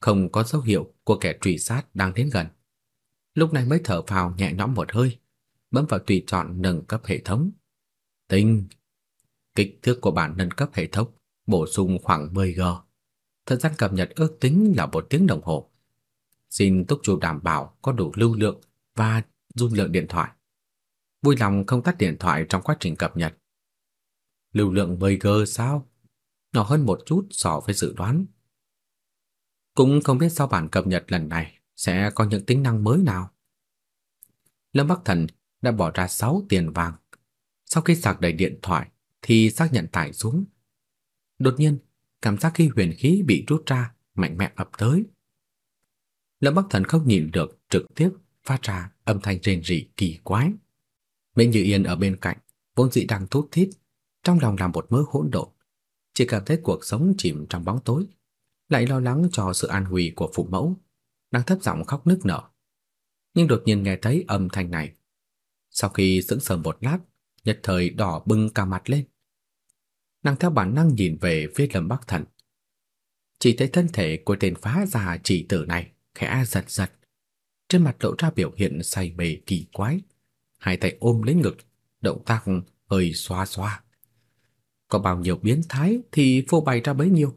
không có dấu hiệu của kẻ truy sát đang đến gần. Lúc này mới thở phào nhẹ nhõm một hơi, bấm vào tùy chọn nâng cấp hệ thống. Tinh, kích thước của bản nâng cấp hệ thống bổ sung khoảng 10G. Thời gian cập nhật ước tính là một tiếng đồng hồ. Xin túc chủ đảm bảo có đủ lưu lượng và dung lượng điện thoại. Vui lòng không tắt điện thoại trong quá trình cập nhật. Lưu lượng 10G sao? Nhỏ hơn một chút so với dự đoán. Cũng không biết sau bản cập nhật lần này sẽ có những tính năng mới nào. Lâm Bắc Thần đã bỏ ra 6 tiền vàng. Sau khi sạc đầy điện thoại thì xác nhận tải xuống. Đột nhiên, cảm giác khi huyền khí bị rút ra mạnh mẽ ập tới. Lâm Bắc Thần không nhìn được trực tiếp phát ra âm thanh rền rỉ kỳ quái. Mệnh Như Yên ở bên cạnh, vốn dĩ đang thút thít, trong lòng làm một mớ hỗn độn, chỉ cảm thấy cuộc sống chìm trong bóng tối, lại lo lắng cho sự an nguy của phụ mẫu, đang thấp giọng khóc nức nở. Nhưng đột nhiên nghe thấy âm thanh này. Sau khi sững sờ một lát, nhất thời đỏ bừng cả mặt lên. Nàng theo bản năng nhìn về phía Lâm Bắc Thần. Chỉ thấy thân thể của tên phá già chỉ tử này khẽ giật giật, trên mặt lộ ra biểu hiện say mê kỳ quái, hai tay ôm lấy ngực, động tác hơi xoa xoa. Có bao nhiêu biến thái thì phô bày ra bấy nhiêu.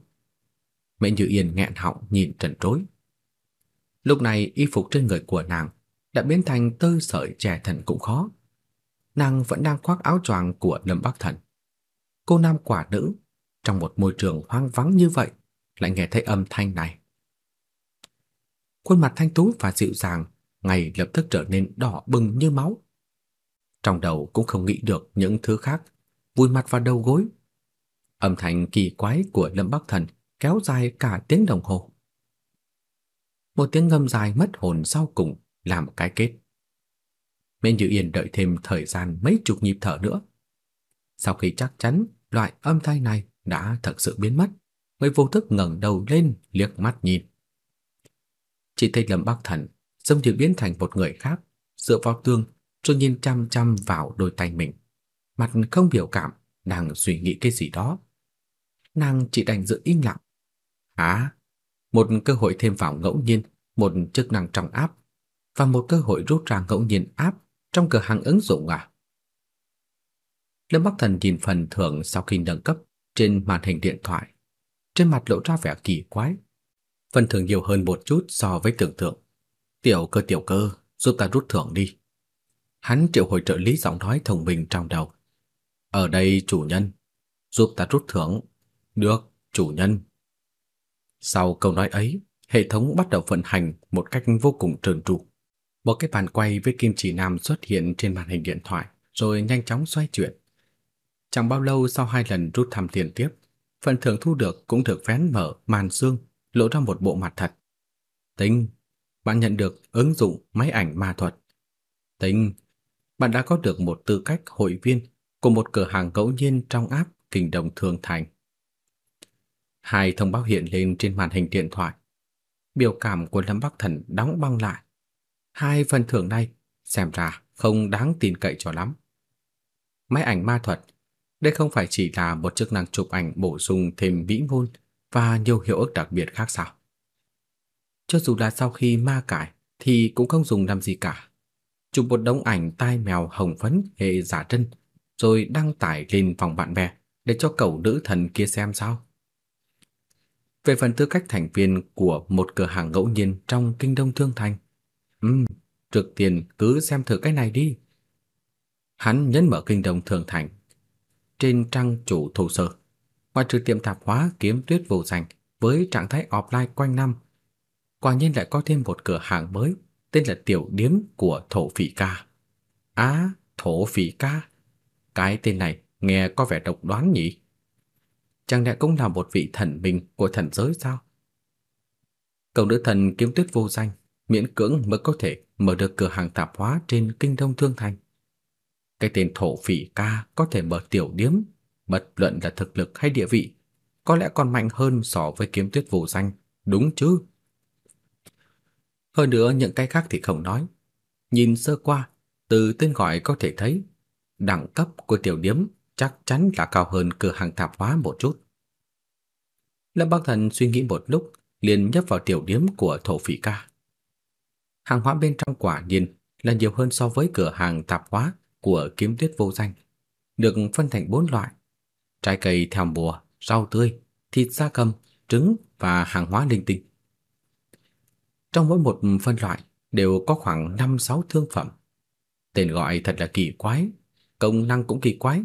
Mẹ Như Yên nghẹn họng nhìn trần trối. Lúc này y phục trên người của nàng đã biến thành tơ sợi trẻ thần cũng khó. Nàng vẫn đang khoác áo choàng của Lâm Bắc Thần. Cô nam quả nữ trong một môi trường hoang vắng như vậy lại nghe thấy âm thanh này. Khuôn mặt thanh tú và dịu dàng ngay lập tức trở nên đỏ bừng như máu. Trong đầu cũng không nghĩ được những thứ khác, vùi mặt vào đầu gối. Âm thanh kỳ quái của Lâm Bắc Thần kéo dài cả tiếng đồng hồ. Một tiếng ngâm dài mất hồn sau cùng làm cái kết. Mên Như Yên đợi thêm thời gian mấy chục nhịp thở nữa. Sau khi chắc chắn loại âm thanh này đã thật sự biến mất, Người vô thức ngẩng đầu lên liếc mắt nhìn. Chỉ thấy Lâm Bắc Thần giống như biến thành một người khác, dựa vào tường rồi nhìn chăm chăm vào đôi tay mình. Mặt không biểu cảm, đang suy nghĩ cái gì đó. Nàng chỉ đành giữ im lặng. Hả? một cơ hội thêm vào ngẫu nhiên, một chức năng trong áp và một cơ hội rút ra ngẫu nhiên áp trong cửa hàng ứng dụng à? Lâm Bắc Thần nhìn phần thưởng sau khi nâng cấp trên màn hình điện thoại, trên mặt lộ ra vẻ kỳ quái. Phần thưởng nhiều hơn một chút so với tưởng tượng. Tiểu cơ tiểu cơ, giúp ta rút thưởng đi. Hắn triệu hồi trợ lý giọng nói thông minh trong đầu. Ở đây chủ nhân, giúp ta rút thưởng. Được, chủ nhân. Sau câu nói ấy, hệ thống bắt đầu vận hành một cách vô cùng trơn tru. Một cái bàn quay với kim chỉ nam xuất hiện trên màn hình điện thoại, rồi nhanh chóng xoay chuyển. Chẳng bao lâu sau hai lần rút thăm tiền tiếp, phần thưởng thu được cũng được vén mở màn xương, lộ ra một bộ mặt thật. Tính, bạn nhận được ứng dụng máy ảnh ma thuật. Tính, bạn đã có được một tư cách hội viên của một cửa hàng ngẫu nhiên trong app Kình Đồng thường Thành. Hai thông báo hiện lên trên màn hình điện thoại. Biểu cảm của Lâm Bắc Thần đóng băng lại. Hai phần thưởng này xem ra không đáng tin cậy cho lắm. Máy ảnh ma thuật, đây không phải chỉ là một chức năng chụp ảnh bổ sung thêm vĩ môn và nhiều hiệu ức đặc biệt khác sao? Cho dù là sau khi ma cải thì cũng không dùng làm gì cả. Chụp một đống ảnh tai mèo hồng phấn hệ giả trân rồi đăng tải lên phòng bạn bè để cho cậu nữ thần kia xem sao. Về phần tư cách thành viên của một cửa hàng ngẫu nhiên trong kinh đông thương thành, ừm, trước tiên cứ xem thử cái này đi. Hắn nhấn mở kinh đông thương thành. Trên trang chủ thổ sơ, ngoài trừ tiệm tạp hóa kiếm tuyết vô danh với trạng thái offline quanh năm, quả nhiên lại có thêm một cửa hàng mới tên là Tiểu Điếm của Thổ Phỉ Ca. Á, Thổ Phỉ Ca. Cái tên này nghe có vẻ độc đoán nhỉ? Chẳng lẽ cũng là một vị thần minh của thần giới sao? Cậu nữ thần kiếm tuyết vô danh, miễn cưỡng mới có thể mở được cửa hàng tạp hóa trên kinh đông thương thành. Cái tên thổ phỉ ca có thể mở tiểu điếm, bất luận là thực lực hay địa vị, có lẽ còn mạnh hơn so với kiếm tuyết vô danh, đúng chứ? Hơn nữa những cái khác thì không nói. Nhìn sơ qua, từ tên gọi có thể thấy, đẳng cấp của tiểu điếm chắc chắn là cao hơn cửa hàng tạp hóa một chút. Lâm Bắc Thần suy nghĩ một lúc, liền nhấp vào tiểu điếm của thổ phỉ ca. Hàng hóa bên trong quả nhiên là nhiều hơn so với cửa hàng tạp hóa của kiếm tuyết vô danh, được phân thành bốn loại: trái cây theo mùa, rau tươi, thịt gia cầm, trứng và hàng hóa linh tinh. Trong mỗi một phân loại đều có khoảng 5-6 thương phẩm. Tên gọi thật là kỳ quái, công năng cũng kỳ quái.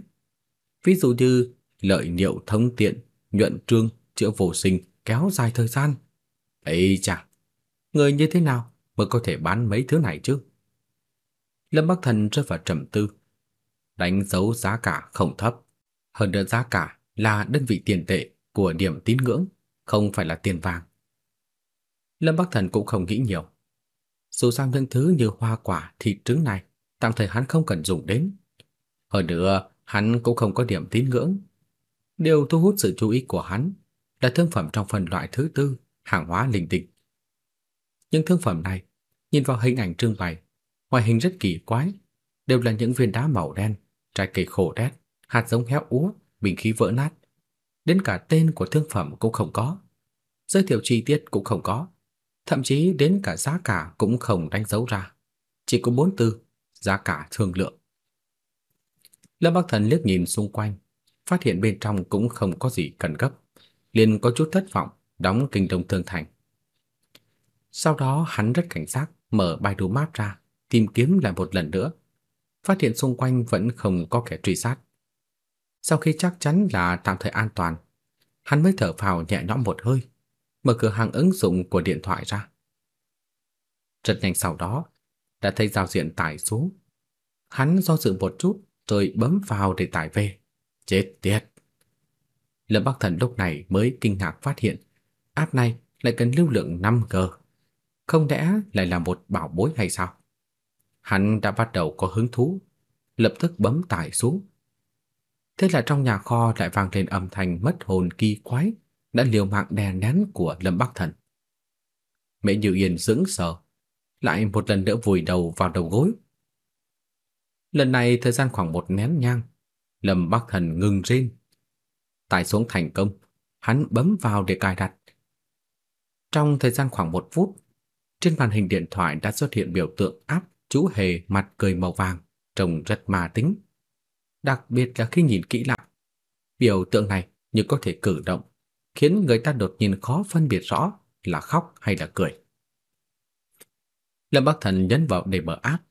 Ví dụ như lợi niệu thông tiện, nhuận trương, chữa vô sinh, kéo dài thời gian. Ấy chà, người như thế nào mới có thể bán mấy thứ này chứ? Lâm Bắc Thần rơi vào trầm tư. Đánh dấu giá cả không thấp, hơn nữa giá cả là đơn vị tiền tệ của điểm tín ngưỡng, không phải là tiền vàng. Lâm Bắc Thần cũng không nghĩ nhiều. Dù sao những thứ như hoa quả, thịt trứng này, tạm thời hắn không cần dùng đến. Hơn nữa, hắn cũng không có điểm tín ngưỡng. Điều thu hút sự chú ý của hắn là thương phẩm trong phần loại thứ tư, hàng hóa linh tinh. Những thương phẩm này, nhìn vào hình ảnh trưng bày, ngoại hình rất kỳ quái, đều là những viên đá màu đen, trái cây khổ đét, hạt giống héo úa, bình khí vỡ nát. Đến cả tên của thương phẩm cũng không có, giới thiệu chi tiết cũng không có, thậm chí đến cả giá cả cũng không đánh dấu ra, chỉ có bốn từ, giá cả thương lượng. Lâm Bắc Thần liếc nhìn xung quanh, phát hiện bên trong cũng không có gì cần gấp, liền có chút thất vọng, đóng kinh đồng thương thành. Sau đó hắn rất cảnh giác, mở Baidu Map ra, tìm kiếm lại một lần nữa, phát hiện xung quanh vẫn không có kẻ truy sát. Sau khi chắc chắn là tạm thời an toàn, hắn mới thở phào nhẹ nhõm một hơi, mở cửa hàng ứng dụng của điện thoại ra. Rất nhanh sau đó, đã thấy giao diện tải xuống. Hắn do dự một chút rồi bấm vào để tải về. Chết tiệt. Lâm Bắc Thần lúc này mới kinh ngạc phát hiện app này lại cần lưu lượng 5G. Không lẽ lại là một bảo bối hay sao? Hắn đã bắt đầu có hứng thú, lập tức bấm tải xuống. Thế là trong nhà kho lại vang lên âm thanh mất hồn kỳ quái đã liều mạng đè nén của Lâm Bắc Thần. Mẹ Như Yên sững sờ, lại một lần nữa vùi đầu vào đầu gối. Lần này thời gian khoảng một nén nhang, Lâm Bắc Thần ngừng rên. Tải xuống thành công, hắn bấm vào để cài đặt. Trong thời gian khoảng một phút, trên màn hình điện thoại đã xuất hiện biểu tượng áp chú hề mặt cười màu vàng, trông rất ma tính. Đặc biệt là khi nhìn kỹ lại, biểu tượng này như có thể cử động, khiến người ta đột nhiên khó phân biệt rõ là khóc hay là cười. Lâm Bắc Thần nhấn vào để mở app.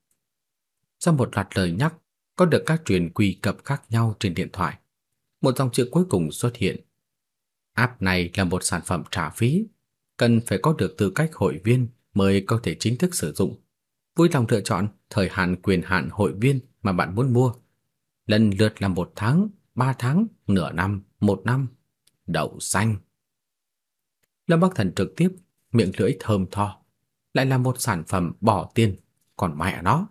Sau một loạt lời nhắc có được các truyền quy cập khác nhau trên điện thoại, một dòng chữ cuối cùng xuất hiện. App này là một sản phẩm trả phí, cần phải có được tư cách hội viên mới có thể chính thức sử dụng. Vui lòng lựa chọn thời hạn quyền hạn hội viên mà bạn muốn mua. Lần lượt là một tháng, ba tháng, nửa năm, một năm. Đậu xanh. Lâm Bắc Thần trực tiếp, miệng lưỡi thơm tho. Lại là một sản phẩm bỏ tiền, còn mẹ nó.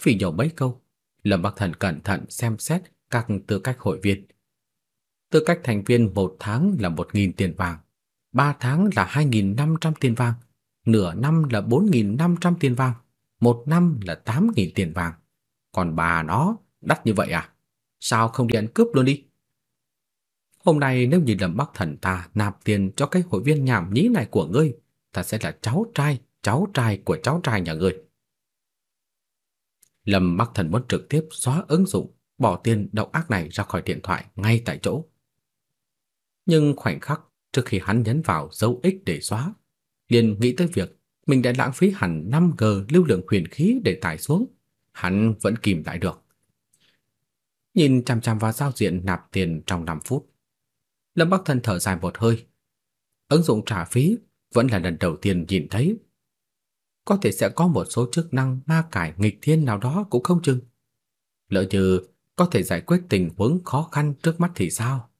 Phỉ nhổ mấy câu, Lâm Bắc Thần cẩn thận xem xét các tư cách hội viên. Tư cách thành viên một tháng là 1.000 tiền vàng, ba tháng là 2.500 tiền vàng, nửa năm là 4.500 tiền vàng, một năm là 8.000 tiền vàng. Còn bà nó, đắt như vậy à? Sao không đi ăn cướp luôn đi? Hôm nay nếu như Lâm Bắc Thần ta nạp tiền cho cái hội viên nhảm nhí này của ngươi, ta sẽ là cháu trai, cháu trai của cháu trai nhà ngươi. Lâm Bắc Thần muốn trực tiếp xóa ứng dụng, bỏ tiền độc ác này ra khỏi điện thoại ngay tại chỗ. Nhưng khoảnh khắc trước khi hắn nhấn vào dấu X để xóa, liền nghĩ tới việc mình đã lãng phí hẳn 5G lưu lượng huyền khí để tải xuống, hắn vẫn kìm lại được. Nhìn chằm chằm vào giao diện nạp tiền trong 5 phút, Lâm Bắc Thần thở dài một hơi. Ứng dụng trả phí vẫn là lần đầu tiên nhìn thấy. Có thể sẽ có một số chức năng ma cải nghịch thiên nào đó cũng không chừng. Lỡ như có thể giải quyết tình huống khó khăn trước mắt thì sao?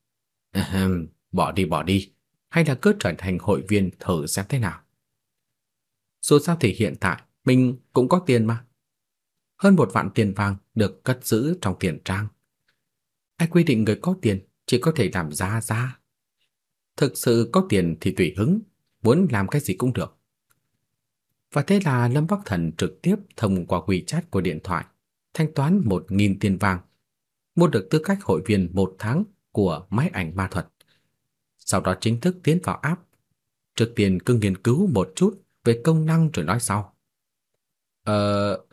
Ahem, bỏ đi bỏ đi, hay là cứ trở thành hội viên thử xem thế nào. Dù sao thì hiện tại mình cũng có tiền mà. Hơn một vạn tiền vàng được cất giữ trong tiền trang. Ai quy định người có tiền chỉ có thể làm ra ra. Thực sự có tiền thì tùy hứng, muốn làm cái gì cũng được. Và thế là Lâm Bắc Thần trực tiếp thông qua WeChat của điện thoại thanh toán 1.000 tiền vàng, mua được tư cách hội viên một tháng của máy ảnh ma thuật. Sau đó chính thức tiến vào app. Trước tiên cứ nghiên cứu một chút về công năng rồi nói sau. Ờ,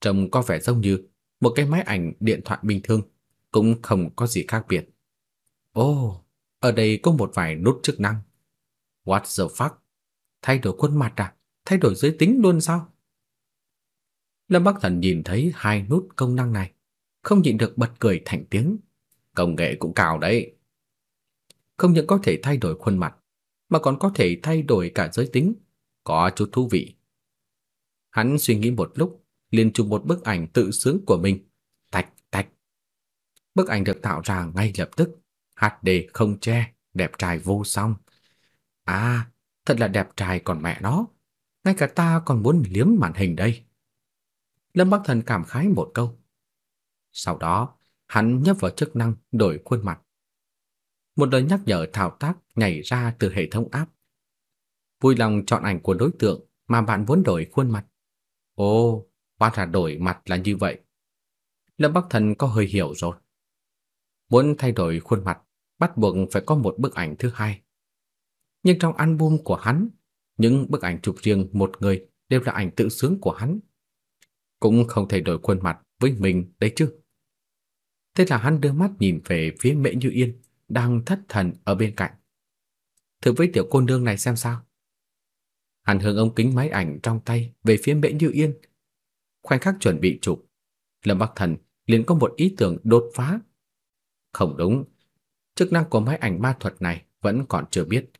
trông có vẻ giống như một cái máy ảnh điện thoại bình thường, cũng không có gì khác biệt. Ồ, ở đây có một vài nút chức năng. What the fuck? Thay đổi khuôn mặt à? Thay đổi giới tính luôn sao? Lâm Bắc Thần nhìn thấy hai nút công năng này, không nhịn được bật cười thành tiếng. Công nghệ cũng cao đấy. Không những có thể thay đổi khuôn mặt, mà còn có thể thay đổi cả giới tính, có chút thú vị. Hắn suy nghĩ một lúc, liền chụp một bức ảnh tự sướng của mình. Tạch tạch. Bức ảnh được tạo ra ngay lập tức, HD không che, đẹp trai vô song. À, thật là đẹp trai còn mẹ nó. Ngay cả ta còn muốn liếm màn hình đây. Lâm Bắc Thần cảm khái một câu. Sau đó, hắn nhấp vào chức năng đổi khuôn mặt. Một lời nhắc nhở thao tác nhảy ra từ hệ thống app. Vui lòng chọn ảnh của đối tượng mà bạn muốn đổi khuôn mặt. Ồ, hóa ra đổi mặt là như vậy. Lâm Bắc Thần có hơi hiểu rồi. Muốn thay đổi khuôn mặt, bắt buộc phải có một bức ảnh thứ hai. Nhưng trong album của hắn, những bức ảnh chụp riêng một người đều là ảnh tự sướng của hắn. Cũng không thể đổi khuôn mặt với mình đấy chứ. Thế là hắn đưa mắt nhìn về phía Mễ Như Yên đang thất thần ở bên cạnh. Thử với tiểu cô nương này xem sao. Hắn hướng ống kính máy ảnh trong tay về phía Mễ Như Yên. Khoảnh khắc chuẩn bị chụp, Lâm Bắc Thần liền có một ý tưởng đột phá. Không đúng, chức năng của máy ảnh ma thuật này vẫn còn chưa biết.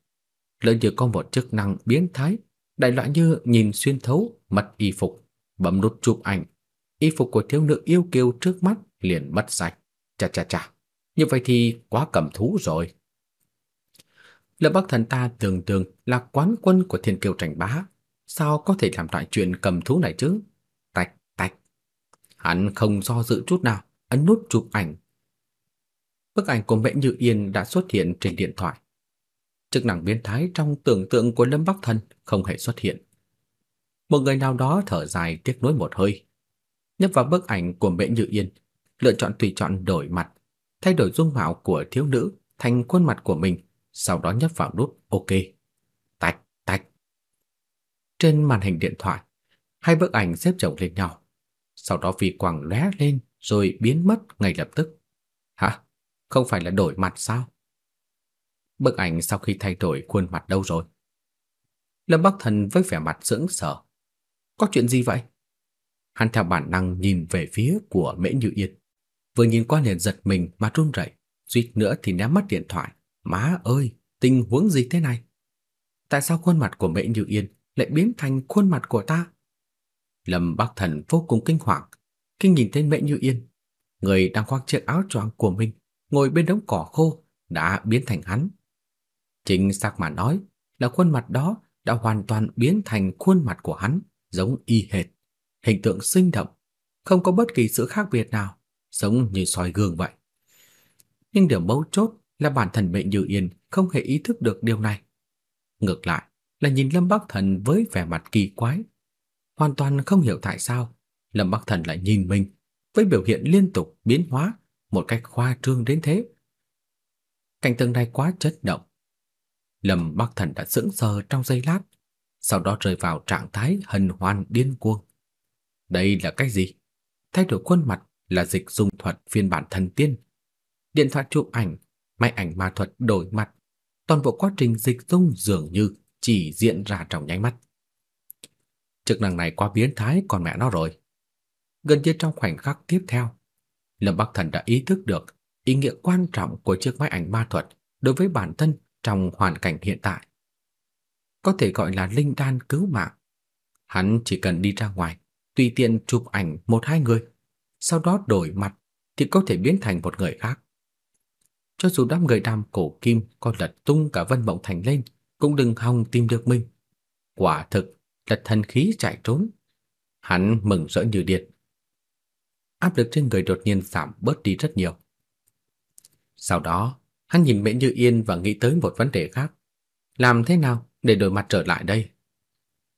Lỡ như có một chức năng biến thái, đại loại như nhìn xuyên thấu, mật y phục, bấm nút chụp ảnh, y phục của thiếu nữ yêu kiều trước mắt liền mất sạch. Chà chà chà, như vậy thì quá cầm thú rồi. Lâm Bắc Thần ta tưởng tượng là quán quân của thiên kiều tranh bá, sao có thể làm loại chuyện cầm thú này chứ? Tạch tạch. Hắn không do dự chút nào, ấn nút chụp ảnh. Bức ảnh của Mễ Như Yên đã xuất hiện trên điện thoại. Chức năng biến thái trong tưởng tượng của Lâm Bắc Thần không hề xuất hiện. Một người nào đó thở dài tiếc nuối một hơi, nhấp vào bức ảnh của Mễ Như Yên, lựa chọn tùy chọn đổi mặt, thay đổi dung mạo của thiếu nữ thành khuôn mặt của mình, sau đó nhấp vào nút OK. Tạch tạch. Trên màn hình điện thoại, hai bức ảnh xếp chồng lên nhau. Sau đó vì quang lóe lên rồi biến mất ngay lập tức. Hả? Không phải là đổi mặt sao? Bức ảnh sau khi thay đổi khuôn mặt đâu rồi? Lâm Bắc Thần với vẻ mặt sững sờ. Có chuyện gì vậy? Hắn theo bản năng nhìn về phía của Mễ Như Yên. Vừa nhìn qua liền giật mình mà run rẩy, suýt nữa thì ném mất điện thoại. Má ơi, tình huống gì thế này? Tại sao khuôn mặt của Mễ Như Yên lại biến thành khuôn mặt của ta? Lâm Bắc Thần vô cùng kinh hoàng, khi nhìn thấy Mễ Như Yên, người đang khoác chiếc áo choàng của mình, ngồi bên đống cỏ khô đã biến thành hắn. Chính xác mà nói, là khuôn mặt đó đã hoàn toàn biến thành khuôn mặt của hắn, giống y hệt, hình tượng sinh động, không có bất kỳ sự khác biệt nào, giống như soi gương vậy. Nhưng điểm mấu chốt là bản thân Mệnh Như Yên không hề ý thức được điều này. Ngược lại, là nhìn Lâm Bắc Thần với vẻ mặt kỳ quái, hoàn toàn không hiểu tại sao Lâm Bắc Thần lại nhìn mình với biểu hiện liên tục biến hóa một cách khoa trương đến thế. Cảnh tượng này quá chất động, Lâm Bắc Thần đã sững sờ trong giây lát, sau đó rơi vào trạng thái hân hoan điên cuồng. Đây là cái gì? Thay đổi khuôn mặt là dịch dung thuật phiên bản thần tiên. Điện thoại chụp ảnh, máy ảnh ma thuật đổi mặt, toàn bộ quá trình dịch dung dường như chỉ diễn ra trong nháy mắt. Chức năng này quá biến thái còn mẹ nó rồi. Gần như trong khoảnh khắc tiếp theo, Lâm Bắc Thần đã ý thức được ý nghĩa quan trọng của chiếc máy ảnh ma thuật đối với bản thân trong hoàn cảnh hiện tại. Có thể gọi là linh đan cứu mạng. Hắn chỉ cần đi ra ngoài, tùy tiện chụp ảnh một hai người, sau đó đổi mặt thì có thể biến thành một người khác. Cho dù đám người đam cổ kim có lật tung cả Vân Mộng Thành lên, cũng đừng hòng tìm được mình. Quả thực là thần khí chạy trốn. Hắn mừng rỡ như điên. Áp lực trên người đột nhiên giảm bớt đi rất nhiều. Sau đó, Hắn nhìn Mễ Như Yên và nghĩ tới một vấn đề khác. Làm thế nào để đổi mặt trở lại đây?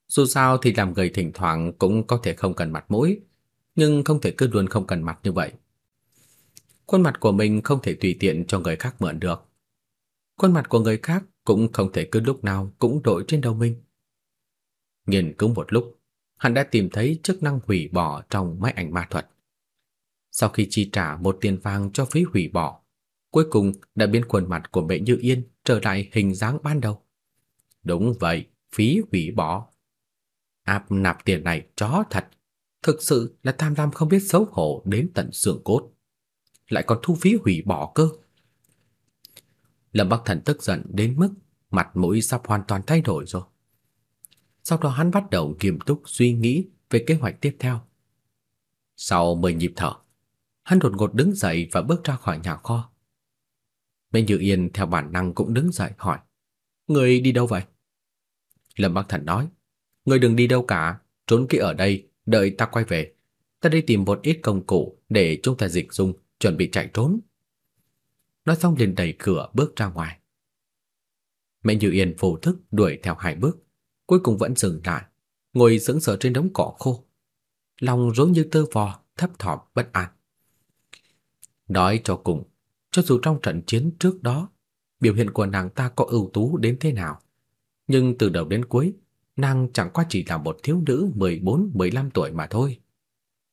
Dù sao thì làm người thỉnh thoảng cũng có thể không cần mặt mũi, nhưng không thể cứ luôn không cần mặt như vậy. Khuôn mặt của mình không thể tùy tiện cho người khác mượn được. Khuôn mặt của người khác cũng không thể cứ lúc nào cũng đội trên đầu mình. Nhìn cũng một lúc, hắn đã tìm thấy chức năng hủy bỏ trong máy ảnh ma thuật. Sau khi chi trả một tiền vàng cho phí hủy bỏ, cuối cùng đã biến khuôn mặt của Mễ Như Yên trở lại hình dáng ban đầu. Đúng vậy, phí hủy bỏ. Áp nạp tiền này chó thật, thực sự là tham lam không biết xấu hổ đến tận xương cốt. Lại còn thu phí hủy bỏ cơ. Lâm Bắc Thần tức giận đến mức mặt mũi sắp hoàn toàn thay đổi rồi. Sau đó hắn bắt đầu nghiêm túc suy nghĩ về kế hoạch tiếp theo. Sau 10 nhịp thở, hắn đột ngột đứng dậy và bước ra khỏi nhà kho. Bên Như Yên theo bản năng cũng đứng dậy hỏi. Người đi đâu vậy? Lâm Bắc Thần nói. Người đừng đi đâu cả, trốn kỹ ở đây, đợi ta quay về. Ta đi tìm một ít công cụ để chúng ta dịch dung, chuẩn bị chạy trốn. Nói xong liền đẩy cửa bước ra ngoài. Mẹ Như Yên vô thức đuổi theo hai bước, cuối cùng vẫn dừng lại, ngồi sững sờ trên đống cỏ khô. Lòng rối như tơ vò, thấp thỏm bất an. Nói cho cùng, cho dù trong trận chiến trước đó, biểu hiện của nàng ta có ưu tú đến thế nào, nhưng từ đầu đến cuối, nàng chẳng qua chỉ là một thiếu nữ 14-15 tuổi mà thôi.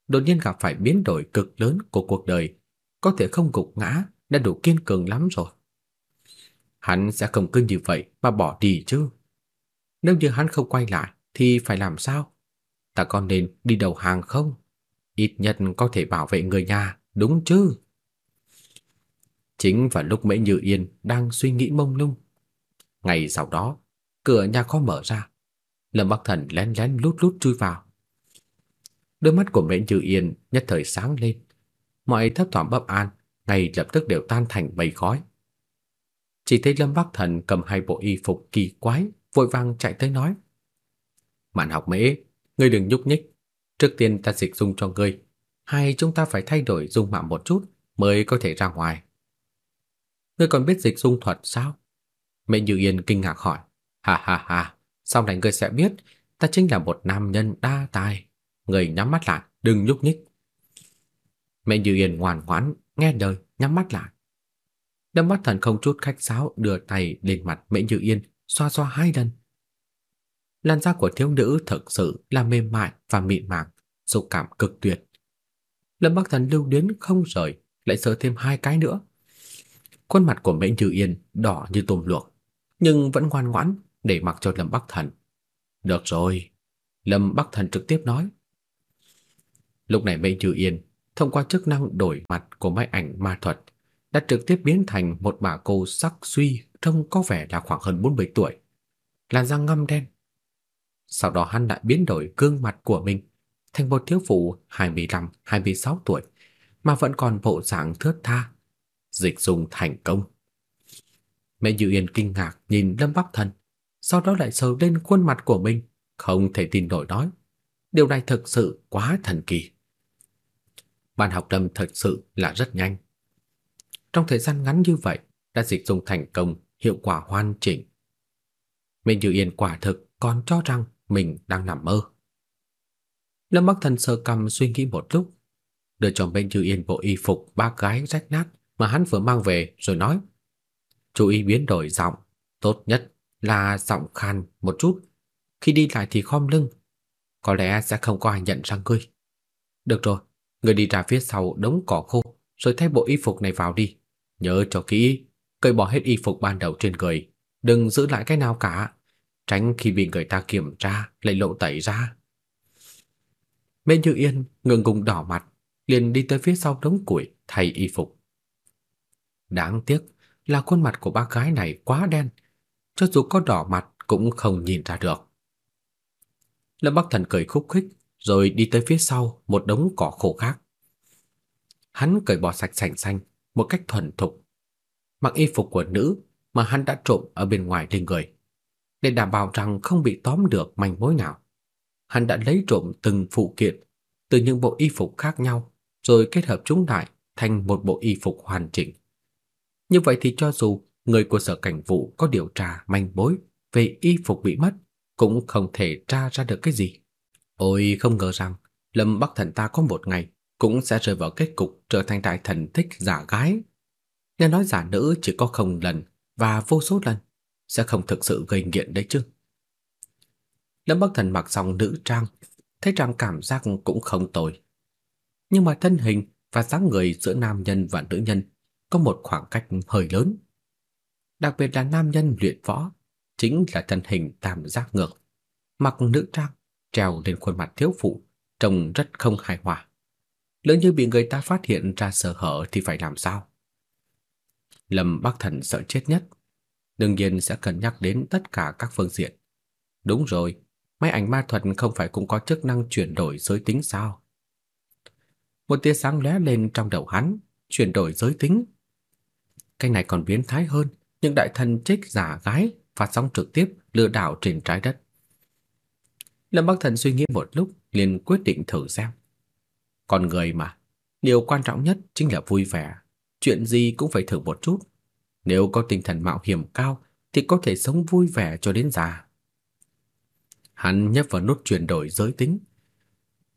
Đột nhiên gặp phải biến đổi cực lớn của cuộc đời, có thể không gục ngã đã đủ kiên cường lắm rồi. Hắn sẽ không cứ như vậy mà bỏ đi chứ. Nếu như hắn không quay lại thì phải làm sao? Ta còn nên đi đầu hàng không? Ít nhất có thể bảo vệ người nhà, đúng chứ? Chính vào lúc Mễ Như Yên đang suy nghĩ mông lung. Ngày sau đó, cửa nhà kho mở ra. Lâm Bắc Thần lén lén lút lút chui vào. Đôi mắt của Mễ Như Yên nhất thời sáng lên. Mọi thấp thỏm bất an ngay lập tức đều tan thành mây khói. Chỉ thấy Lâm Bắc Thần cầm hai bộ y phục kỳ quái, vội vàng chạy tới nói: "Mạn học Mễ, ngươi đừng nhúc nhích, trước tiên ta dịch dung cho ngươi, hay chúng ta phải thay đổi dung mạo một chút mới có thể ra ngoài." Ngươi còn biết dịch dung thuật sao? Mẹ Như Yên kinh ngạc hỏi. Ha ha ha, sau này ngươi sẽ biết, ta chính là một nam nhân đa tài. Ngươi nhắm mắt lại, đừng nhúc nhích. Mẹ Như Yên ngoan ngoãn, nghe lời, nhắm mắt lại. Đâm mắt thần không chút khách sáo đưa tay lên mặt Mẹ Như Yên, xoa xoa hai lần. Làn da của thiếu nữ thực sự là mềm mại và mịn màng, xúc cảm cực tuyệt. Lâm Bắc Thần lưu đến không rời, lại sờ thêm hai cái nữa. Khuôn mặt của Mễ Như Yên đỏ như tôm luộc, nhưng vẫn ngoan ngoãn để mặc cho Lâm Bắc Thần. Được rồi. Lâm Bắc Thần trực tiếp nói. Lúc này Mễ Như Yên thông qua chức năng đổi mặt của máy ảnh ma thuật đã trực tiếp biến thành một bà cô sắc suy trông có vẻ là khoảng hơn 40 tuổi, làn da ngăm đen. Sau đó hắn lại biến đổi gương mặt của mình thành một thiếu phụ 25, 26 tuổi mà vẫn còn bộ dạng thướt tha. Dịch dùng thành công. Mẹ Như Yên kinh ngạc nhìn Lâm Bắc Thần, sau đó lại sờ lên khuôn mặt của mình, không thể tin nổi nói, điều này thực sự quá thần kỳ. bàn học tâm thật sự là rất nhanh. Trong thời gian ngắn như vậy đã dịch dùng thành công, hiệu quả hoàn chỉnh. minh Như Yên quả thực còn cho rằng mình đang nằm mơ. Lâm Bắc Thần sơ cầm suy nghĩ một lúc, đưa cho bên Như Yên bộ y phục bác gái rách nát mà hắn vừa mang về rồi nói: "Chú ý biến đổi giọng, tốt nhất là giọng khan một chút, khi đi lại thì khom lưng, có lẽ sẽ không có ai nhận ra ngươi." "Được rồi, ngươi đi ra phía sau đống cỏ khô, rồi thay bộ y phục này vào đi, nhớ cho kỹ, cởi bỏ hết y phục ban đầu trên người, đừng giữ lại cái nào cả." tránh khi bị người ta kiểm tra lại lộ tẩy ra. Mễ Như Yên ngừng ngùng đỏ mặt, liền đi tới phía sau đống củi thay y phục. Đáng tiếc là khuôn mặt của bác gái này quá đen, cho dù có đỏ mặt cũng không nhìn ra được. Lâm Bắc Thần cười khúc khích rồi đi tới phía sau một đống cỏ khô khác. Hắn cởi bỏ sạch sành xanh một cách thuần thục, mặc y phục của nữ mà hắn đã trộm ở bên ngoài lên người, để đảm bảo rằng không bị tóm được manh mối nào hắn đã lấy trộm từng phụ kiện từ những bộ y phục khác nhau rồi kết hợp chúng lại thành một bộ y phục hoàn chỉnh. Như vậy thì cho dù người của sở cảnh vụ có điều tra manh mối về y phục bị mất cũng không thể tra ra được cái gì. Ôi không ngờ rằng Lâm Bắc Thần ta có một ngày cũng sẽ rơi vào kết cục trở thành đại thần thích giả gái. Nghe nói giả nữ chỉ có không lần và vô số lần sẽ không thực sự gây nghiện đấy chứ. Lâm Bắc Thần mặc xong nữ trang, thấy rằng cảm giác cũng không tồi. Nhưng mà thân hình và dáng người giữa nam nhân và nữ nhân có một khoảng cách hơi lớn. Đặc biệt là nam nhân luyện võ, chính là thân hình tam giác ngược, mặc nữ trang treo lên khuôn mặt thiếu phụ, trông rất không hài hòa. Lỡ như bị người ta phát hiện ra sơ hở thì phải làm sao? Lâm Bắc Thần sợ chết nhất, đương nhiên sẽ cân nhắc đến tất cả các phương diện. Đúng rồi, Máy ảnh ma thuật không phải cũng có chức năng chuyển đổi giới tính sao? Một tia sáng lóe lên trong đầu hắn, chuyển đổi giới tính. Cái này còn biến thái hơn, những đại thần trích giả gái phát sóng trực tiếp lừa đảo trên trái đất. Lâm Bắc Thần suy nghĩ một lúc, liền quyết định thử xem. Con người mà, điều quan trọng nhất chính là vui vẻ, chuyện gì cũng phải thử một chút. Nếu có tinh thần mạo hiểm cao thì có thể sống vui vẻ cho đến già. Hắn nhấp vào nút chuyển đổi giới tính.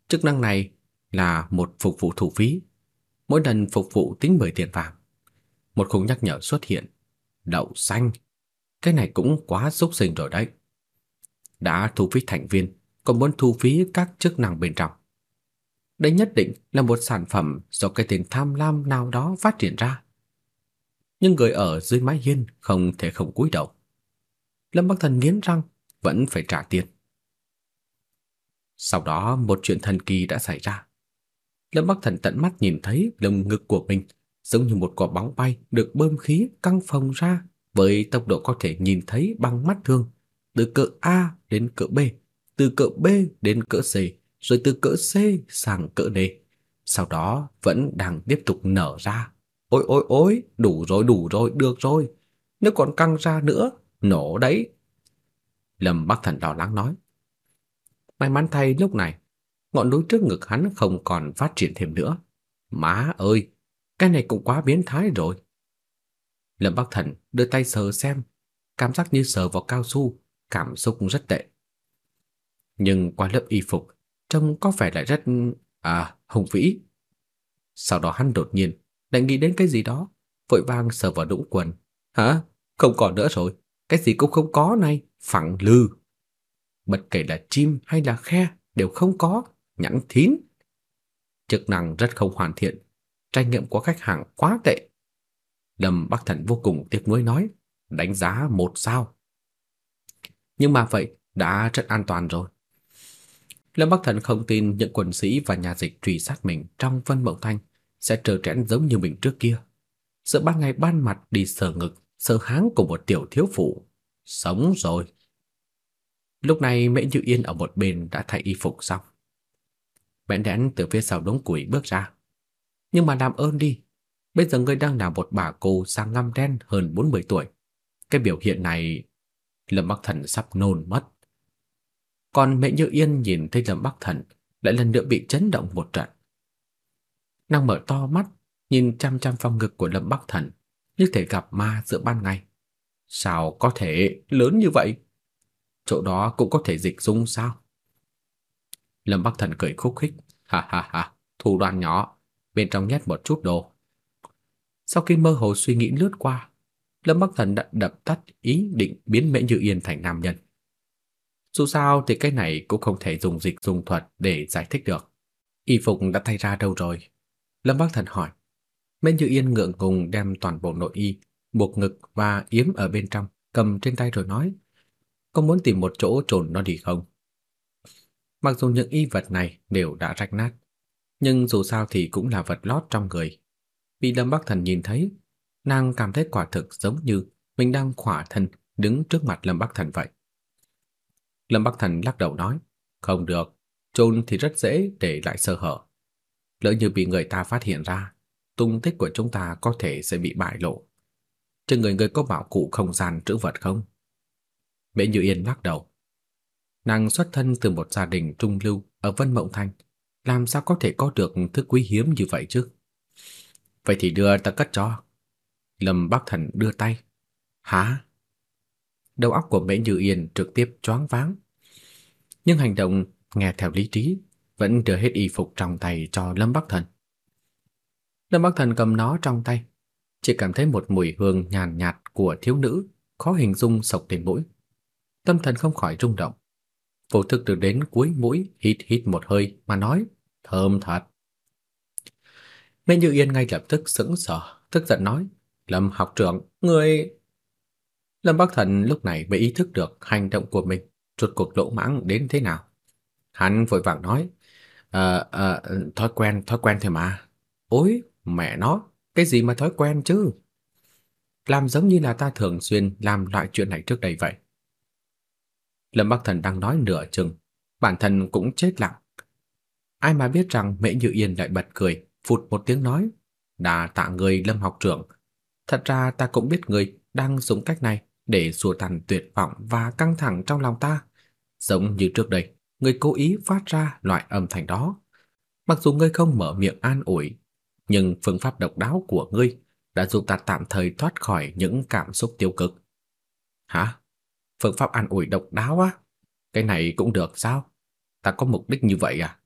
Chức năng này là một phục vụ thủ phí, mỗi lần phục vụ tính 10 tiền vàng. Một khung nhắc nhở xuất hiện, đậu xanh. Cái này cũng quá xúc sinh rồi đấy. Đã thu phí thành viên, còn muốn thu phí các chức năng bên trong. Đây nhất định là một sản phẩm do cái tên tham lam nào đó phát triển ra. Nhưng người ở dưới mái hiên không thể không cúi đầu. Lâm Bắc Thần nghiến răng, vẫn phải trả tiền. Sau đó một chuyện thần kỳ đã xảy ra. Lâm Bắc Thần tận mắt nhìn thấy lồng ngực của mình giống như một quả bóng bay được bơm khí căng phồng ra với tốc độ có thể nhìn thấy bằng mắt thường, từ cỡ A đến cỡ B, từ cỡ B đến cỡ C, rồi từ cỡ C sang cỡ D. Sau đó vẫn đang tiếp tục nở ra. Ôi ôi ôi, đủ rồi, đủ rồi, được rồi. Nếu còn căng ra nữa, nổ đấy. Lâm Bắc Thần lo lắng nói. May mắn thay lúc này, ngọn núi trước ngực hắn không còn phát triển thêm nữa. Má ơi, cái này cũng quá biến thái rồi. Lâm Bắc Thần đưa tay sờ xem, cảm giác như sờ vào cao su, cảm xúc cũng rất tệ. Nhưng qua lớp y phục, trông có vẻ lại rất à hùng vĩ. Sau đó hắn đột nhiên lại nghĩ đến cái gì đó, vội vàng sờ vào đũng quần. Hả? Không còn nữa rồi, cái gì cũng không có này, phẳng lư bất kể là chim hay là khe đều không có, nhẵn thín. Chức năng rất không hoàn thiện, trải nghiệm của khách hàng quá tệ. Lâm Bắc Thần vô cùng tiếc nuối nói, đánh giá một sao. Nhưng mà vậy đã rất an toàn rồi. Lâm Bắc Thần không tin những quân sĩ và nhà dịch truy sát mình trong Vân Mộng Thanh sẽ trơ trẽn giống như mình trước kia. Sợ ban ngày ban mặt đi sờ ngực, sờ háng của một tiểu thiếu phụ. Sống rồi. Lúc này Mễ Như Yên ở một bên đã thay y phục xong. Bẽn đẽn từ phía sau đống củi bước ra. Nhưng mà làm ơn đi. Bây giờ ngươi đang là một bà cô sang ngăm đen hơn 40 tuổi. Cái biểu hiện này... Lâm Bắc Thần sắp nôn mất. Còn Mẹ Như Yên nhìn thấy Lâm Bắc Thần lại lần nữa bị chấn động một trận. Nàng mở to mắt, nhìn chăm chăm phong ngực của Lâm Bắc Thần, như thể gặp ma giữa ban ngày. Sao có thể lớn như vậy? Chỗ đó cũng có thể dịch dung sao? Lâm Bắc Thần cười khúc khích, ha ha ha, thủ đoạn nhỏ, bên trong nhét một chút đồ. Sau khi mơ hồ suy nghĩ lướt qua, Lâm Bắc Thần đã đập tắt ý định biến Mễ Như Yên thành nam nhân. Dù sao thì cái này cũng không thể dùng dịch dùng thuật để giải thích được. Y phục đã thay ra đâu rồi? Lâm Bắc Thần hỏi. Mễ Như Yên ngượng ngùng đem toàn bộ nội y, buộc ngực và yếm ở bên trong, cầm trên tay rồi nói. Có muốn tìm một chỗ trồn nó đi không? Mặc dù những y vật này đều đã rách nát, nhưng dù sao thì cũng là vật lót trong người. Bị Lâm Bắc Thần nhìn thấy, nàng cảm thấy quả thực giống như mình đang khỏa thân đứng trước mặt Lâm Bắc Thần vậy. Lâm Bắc Thần lắc đầu nói, không được, trôn thì rất dễ để lại sơ hở. Lỡ như bị người ta phát hiện ra, tung tích của chúng ta có thể sẽ bị bại lộ. Trên người người có bảo cụ không gian trữ vật không? Mễ Như Yên lắc đầu. Nàng xuất thân từ một gia đình trung lưu ở Vân Mộng Thành, làm sao có thể có được thứ quý hiếm như vậy chứ? Vậy thì đưa ta cất cho. Lâm Bắc Thần đưa tay. Hả? Đầu óc của Mễ Như Yên trực tiếp choáng váng. Nhưng hành động nghe theo lý trí vẫn đưa hết y phục trong tay cho Lâm Bắc Thần. Lâm Bắc Thần cầm nó trong tay, chỉ cảm thấy một mùi hương nhàn nhạt của thiếu nữ, khó hình dung sộc đến mũi. Tâm thần không khỏi rung động. Vô thức từ đến cuối mũi hít hít một hơi mà nói, thơm thật. Mẹ Như Yên ngay lập tức sững sờ, tức giận nói, Lâm học trưởng, người... Lâm Bắc Thần lúc này mới ý thức được hành động của mình, rốt cuộc lỗ mãng đến thế nào. Hắn vội vàng nói, Ờ, à, thói quen, thói quen thôi mà. Ôi, mẹ nó, cái gì mà thói quen chứ? Làm giống như là ta thường xuyên làm loại chuyện này trước đây vậy. Lâm Bắc Thần đang nói nửa chừng, bản thân cũng chết lặng. Ai mà biết rằng Mễ Như Yên lại bật cười, phụt một tiếng nói, "Đà tạ người Lâm học trưởng, thật ra ta cũng biết người đang dùng cách này để xua tan tuyệt vọng và căng thẳng trong lòng ta, giống như trước đây, người cố ý phát ra loại âm thanh đó. Mặc dù ngươi không mở miệng an ủi, nhưng phương pháp độc đáo của ngươi đã giúp ta tạm thời thoát khỏi những cảm xúc tiêu cực." "Hả? Phương pháp an ủi độc đáo á? Cái này cũng được sao? Ta có mục đích như vậy à?"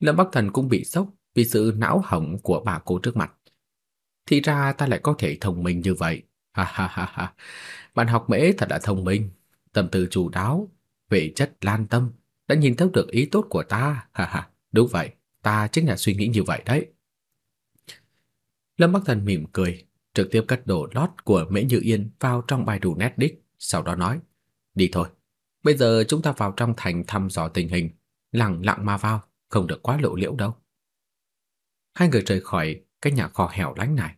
Lâm Bắc Thần cũng bị sốc vì sự não hỏng của bà cô trước mặt. Thì ra ta lại có thể thông minh như vậy. Ha ha ha ha. Bạn học mễ thật là thông minh, tâm tư chủ đáo, về chất lan tâm, đã nhìn thấu được ý tốt của ta. Ha ha, đúng vậy, ta chính là suy nghĩ như vậy đấy. Lâm Bắc Thần mỉm cười, trực tiếp cất đồ lót của Mễ Như Yên vào trong bài đủ nét đích, sau đó nói: "Đi thôi, bây giờ chúng ta vào trong thành thăm dò tình hình, lặng lặng mà vào, không được quá lộ liễu đâu." Hai người rời khỏi cái nhà kho hẻo lánh này.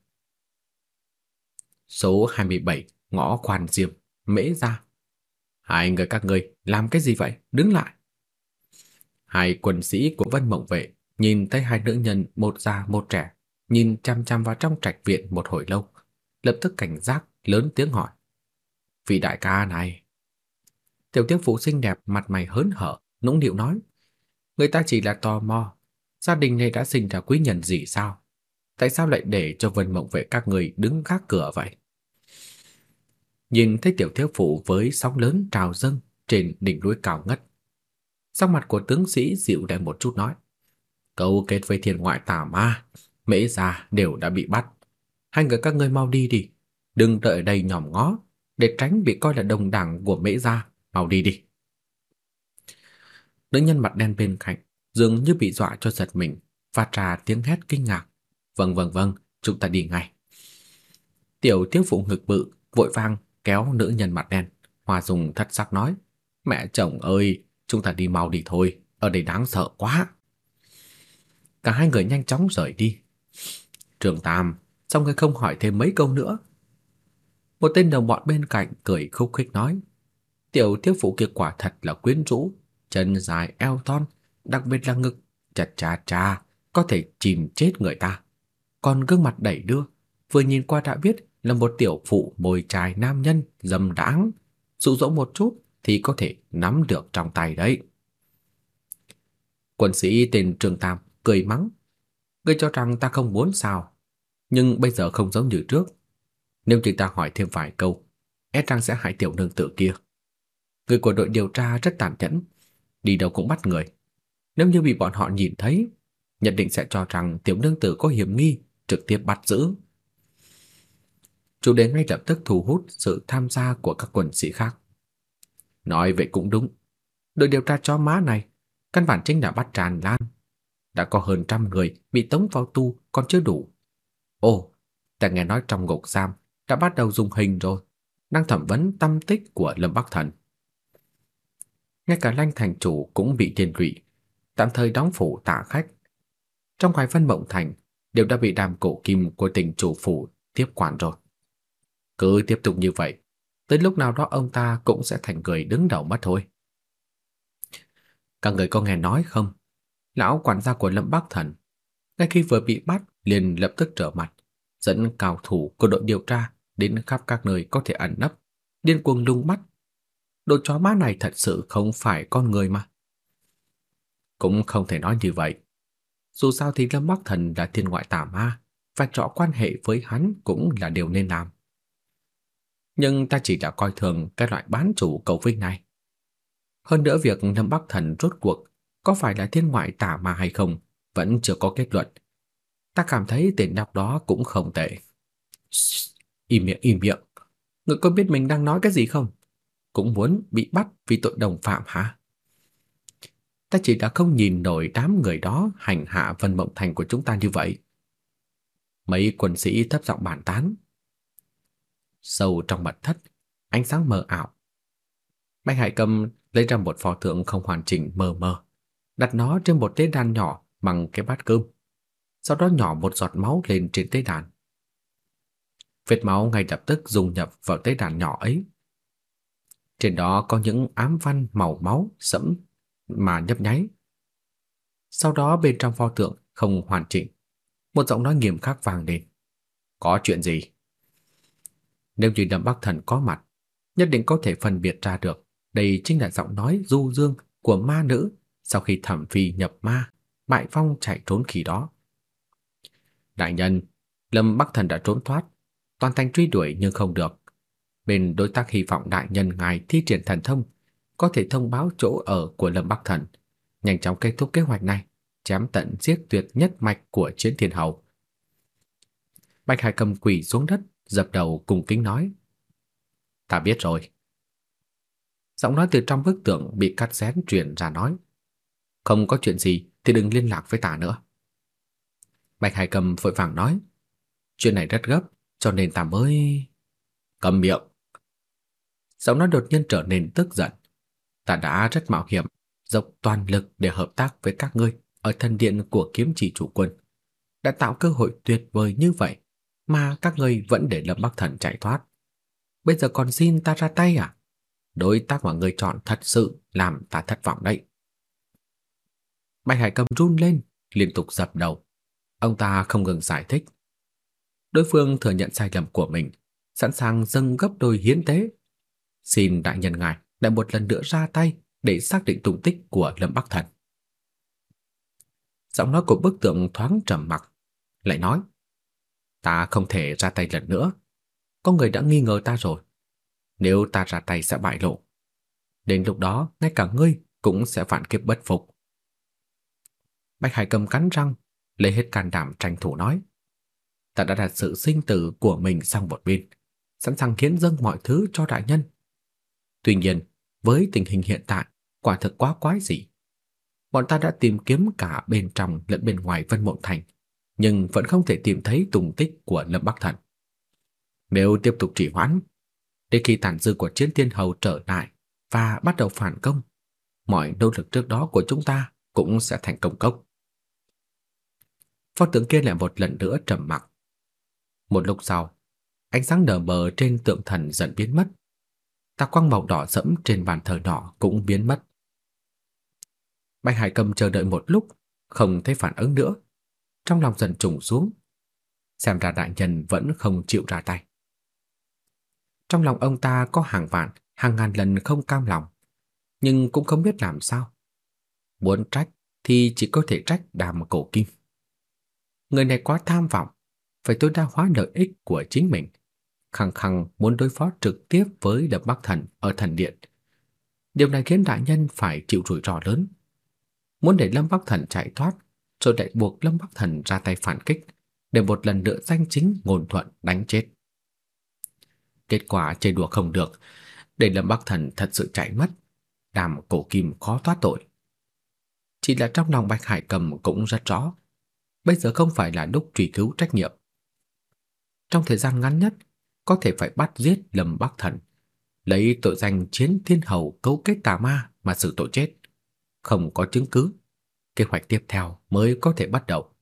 Số 27, ngõ quan Diêm, Mễ gia. Hai người các ngươi làm cái gì vậy? Đứng lại. Hai quân sĩ của Vân Mộng vệ nhìn thấy hai nữ nhân một già một trẻ, nhìn chăm chăm vào trong trạch viện một hồi lâu, lập tức cảnh giác lớn tiếng hỏi: "Vị đại ca này?" Tiểu Tiết phụ xinh đẹp mặt mày hớn hở, nũng nịu nói: "Người ta chỉ là tò mò, gia đình này đã sinh ra quý nhân gì sao? Tại sao lại để cho Vân Mộng vệ các người đứng gác cửa vậy?" Nhìn thấy tiểu thiếu phụ với sóng lớn trào dâng trên đỉnh núi cao ngất. Sắc mặt của tướng sĩ dịu lại một chút nói: "Câu kết với thiên ngoại tà ma, mễ gia đều đã bị bắt. Hai người các ngươi mau đi đi, đừng đợi đây nhòm ngó, để tránh bị coi là đồng đảng của mễ gia, mau đi đi." Nữ nhân mặt đen bên cạnh dường như bị dọa cho giật mình, phát ra tiếng hét kinh ngạc. "Vâng vâng vâng, chúng ta đi ngay." Tiểu thiếu phụ ngực bự vội vàng kéo nữ nhân mặt đen, Hoa Dung thất sắc nói: "Mẹ chồng ơi, chúng ta đi mau đi thôi, ở đây đáng sợ quá. Cả hai người nhanh chóng rời đi. Trường Tam, xong ngươi không hỏi thêm mấy câu nữa. Một tên đồng bọn bên cạnh cười khúc khích nói, tiểu thiếu phụ kia quả thật là quyến rũ, chân dài eo thon, đặc biệt là ngực, chặt chà chà, có thể chìm chết người ta. Còn gương mặt đẩy đưa, vừa nhìn qua đã biết là một tiểu phụ môi trai nam nhân dâm đãng, dụ dỗ một chút thì có thể nắm được trong tay đấy. Quân sĩ tên Trường Tam cười mắng, ngươi cho rằng ta không muốn sao? Nhưng bây giờ không giống như trước. Nếu chúng ta hỏi thêm vài câu, e rằng sẽ hại tiểu nương tử kia. Người của đội điều tra rất tàn nhẫn, đi đâu cũng bắt người. Nếu như bị bọn họ nhìn thấy, nhất định sẽ cho rằng tiểu nương tử có hiểm nghi, trực tiếp bắt giữ. Chủ đề ngay lập tức thu hút sự tham gia của các quân sĩ khác. Nói vậy cũng đúng. Đội điều tra chó má này, căn bản chính là bắt tràn lan. Đã có hơn trăm người bị tống vào tu còn chưa đủ. Ồ, ta nghe nói trong ngục giam đã bắt đầu dùng hình rồi, đang thẩm vấn tâm tích của Lâm Bắc Thần. Ngay cả Lanh thành chủ cũng bị liên lụy, tạm thời đóng phủ tạ khách. Trong Hoài Vân Mộng Thành đều đã bị đàm cổ kim của tỉnh chủ phủ tiếp quản rồi. Cứ tiếp tục như vậy, tới lúc nào đó ông ta cũng sẽ thành người đứng đầu mất thôi. Các người có nghe nói không? Lão quản gia của Lâm Bắc Thần, ngay khi vừa bị bắt liền lập tức trở mặt, dẫn cao thủ của đội điều tra đến khắp các nơi có thể ẩn nấp, điên cuồng lung mắt. Đồ chó má này thật sự không phải con người mà. Cũng không thể nói như vậy. Dù sao thì Lâm Bắc Thần là thiên ngoại tà ma, và rõ quan hệ với hắn cũng là điều nên làm. Nhưng ta chỉ đã coi thường cái loại bán chủ cầu vinh này. Hơn nữa việc Lâm Bắc Thần rốt cuộc có phải là thiên ngoại tà ma hay không vẫn chưa có kết luận. Ta cảm thấy tên đọc đó cũng không tệ. Im miệng, im miệng. Ngươi có biết mình đang nói cái gì không? Cũng muốn bị bắt vì tội đồng phạm hả? Ta chỉ đã không nhìn nổi đám người đó hành hạ Vân Mộng Thành của chúng ta như vậy. Mấy quân sĩ thấp giọng bàn tán. Sâu trong mật thất, ánh sáng mờ ảo. Bạch Hải Cầm lấy ra một pho tượng không hoàn chỉnh mờ mờ, đặt nó trên một tế đàn nhỏ bằng cái bát cơm. Sau đó nhỏ một giọt máu lên trên tế đàn. Vết máu ngay lập tức dung nhập vào tế đàn nhỏ ấy. Trên đó có những ám văn màu máu sẫm mà nhấp nháy. Sau đó bên trong pho tượng không hoàn chỉnh, một giọng nói nghiêm khắc vang lên. Có chuyện gì? Nếu như Đâm Bắc Thần có mặt, nhất định có thể phân biệt ra được đây chính là giọng nói du dương của ma nữ sau khi thẩm phi nhập ma, bại phong chạy trốn khi đó. Đại nhân, Lâm Bắc Thần đã trốn thoát, toàn thành truy đuổi nhưng không được. Bên đối tác hy vọng đại nhân ngài thi triển thần thông, có thể thông báo chỗ ở của Lâm Bắc Thần, nhanh chóng kết thúc kế hoạch này, chém tận giết tuyệt nhất mạch của Chiến Thiên Hầu. Bạch Hải Cầm quỳ xuống đất, dập đầu cùng kính nói: "Ta biết rồi." Giọng nói từ trong bức tượng bị cắt xén truyền ra nói: "Không có chuyện gì thì đừng liên lạc với ta nữa." Bạch Hải Cầm vội vàng nói: "Chuyện này rất gấp, cho nên ta mới..." Cầm miệng. Giọng nói đột nhiên trở nên tức giận. Ta đã rất mạo hiểm, dốc toàn lực để hợp tác với các ngươi ở thần điện của kiếm chỉ chủ quân. Đã tạo cơ hội tuyệt vời như vậy mà các ngươi vẫn để Lâm Bắc Thần chạy thoát. Bây giờ còn xin ta ra tay à? Đối tác mà ngươi chọn thật sự làm ta thất vọng đấy. Bạch Hải Cầm run lên, liên tục dập đầu. Ông ta không ngừng giải thích. Đối phương thừa nhận sai lầm của mình, sẵn sàng dâng gấp đôi hiến tế. Xin đại nhân ngài lại một lần nữa ra tay để xác định tung tích của Lâm Bắc Thần. Giọng nói của bức tượng thoáng trầm mặc, lại nói: "Ta không thể ra tay lần nữa, có người đã nghi ngờ ta rồi. Nếu ta ra tay sẽ bại lộ. Đến lúc đó, ngay cả ngươi cũng sẽ phản kiếp bất phục." Bạch Hải Cầm cắn răng, lấy hết can đảm tranh thủ nói: "Ta đã đặt sự sinh tử của mình sang một bên, sẵn sàng hiến dâng mọi thứ cho đại nhân." Tuy nhiên, với tình hình hiện tại, quả thực quá quái dị. Bọn ta đã tìm kiếm cả bên trong lẫn bên ngoài Vân Mộng Thành, nhưng vẫn không thể tìm thấy tung tích của Lâm Bắc Thần. Nếu tiếp tục trì hoãn, đến khi tàn dư của Chiến Thiên Hầu trở lại và bắt đầu phản công, mọi nỗ lực trước đó của chúng ta cũng sẽ thành công cốc. Pho tượng kia lại một lần nữa trầm mặc. Một lúc sau, ánh sáng nở mờ trên tượng thần dần biến mất. Tà quang màu đỏ sẫm trên bàn thờ đỏ cũng biến mất. Bạch Hải Cầm chờ đợi một lúc, không thấy phản ứng nữa, trong lòng dần trùng xuống. Xem ra đại nhân vẫn không chịu ra tay. Trong lòng ông ta có hàng vạn, hàng ngàn lần không cam lòng, nhưng cũng không biết làm sao. Muốn trách thì chỉ có thể trách Đàm Cổ Kim. Người này quá tham vọng, phải tối đa hóa lợi ích của chính mình, khăng khăng muốn đối phó trực tiếp với Lâm Bắc Thần ở thần điện. Điều này khiến đại nhân phải chịu rủi ro lớn. Muốn để Lâm Bắc Thần chạy thoát, rồi lại buộc Lâm Bắc Thần ra tay phản kích, để một lần nữa danh chính ngôn thuận đánh chết. Kết quả chơi đùa không được, để Lâm Bắc Thần thật sự chạy mất, đàm cổ kim khó thoát tội. Chỉ là trong lòng Bạch Hải Cầm cũng rất rõ, bây giờ không phải là lúc truy cứu trách nhiệm. Trong thời gian ngắn nhất, có thể phải bắt giết Lâm Bắc Thần, lấy tội danh chiến thiên hầu cấu kết tà ma mà xử tội chết. Không có chứng cứ, kế hoạch tiếp theo mới có thể bắt đầu.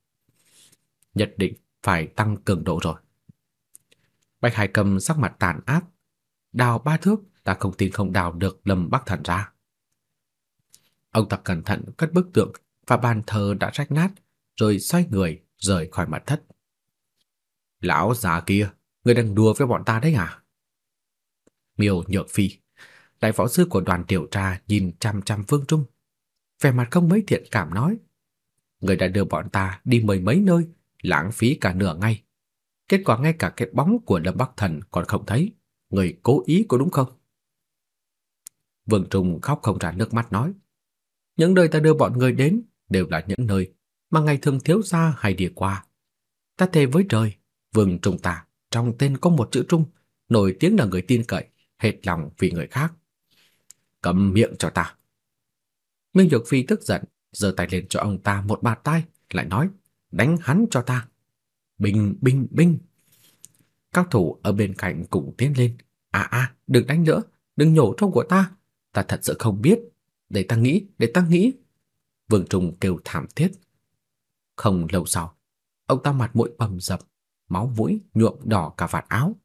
Nhất định phải tăng cường độ rồi. Bạch Hải Cầm sắc mặt tàn ác, đào ba thước, ta không tin không đào được Lâm Bắc Thần ra. Ông ta cẩn thận cất bức tượng và bàn thờ đã rách nát, rồi xoay người rời khỏi mặt thất. Lão già kia, người đang đùa với bọn ta đấy à? Miêu Nhược Phi, đại võ sư của đoàn điều tra nhìn chăm chăm Vương Trung, vẻ mặt không mấy thiện cảm nói: "Người đã đưa bọn ta đi mười mấy nơi, lãng phí cả nửa ngày. Kết quả ngay cả cái bóng của Lâm Bắc Thần còn không thấy, người cố ý có đúng không?" Vương Trung khóc không ra nước mắt nói: "Những nơi ta đưa bọn người đến đều là những nơi mà ngày thường thiếu gia hay đi qua. Ta thề với trời, Vương Trung ta trong tên có một chữ Trung, nổi tiếng là người tin cậy, hết lòng vì người khác. Cầm miệng cho ta. Minh Dược Phi tức giận, giơ tay lên cho ông ta một bạt tay, lại nói, đánh hắn cho ta. bình bình bình Các thủ ở bên cạnh cũng tiến lên. À à, đừng đánh nữa, đừng nhổ trong của ta. Ta thật sự không biết. Để ta nghĩ, để ta nghĩ. Vương Trung kêu thảm thiết. Không lâu sau, ông ta mặt mũi bầm dập, máu mũi nhuộm đỏ cả vạt áo.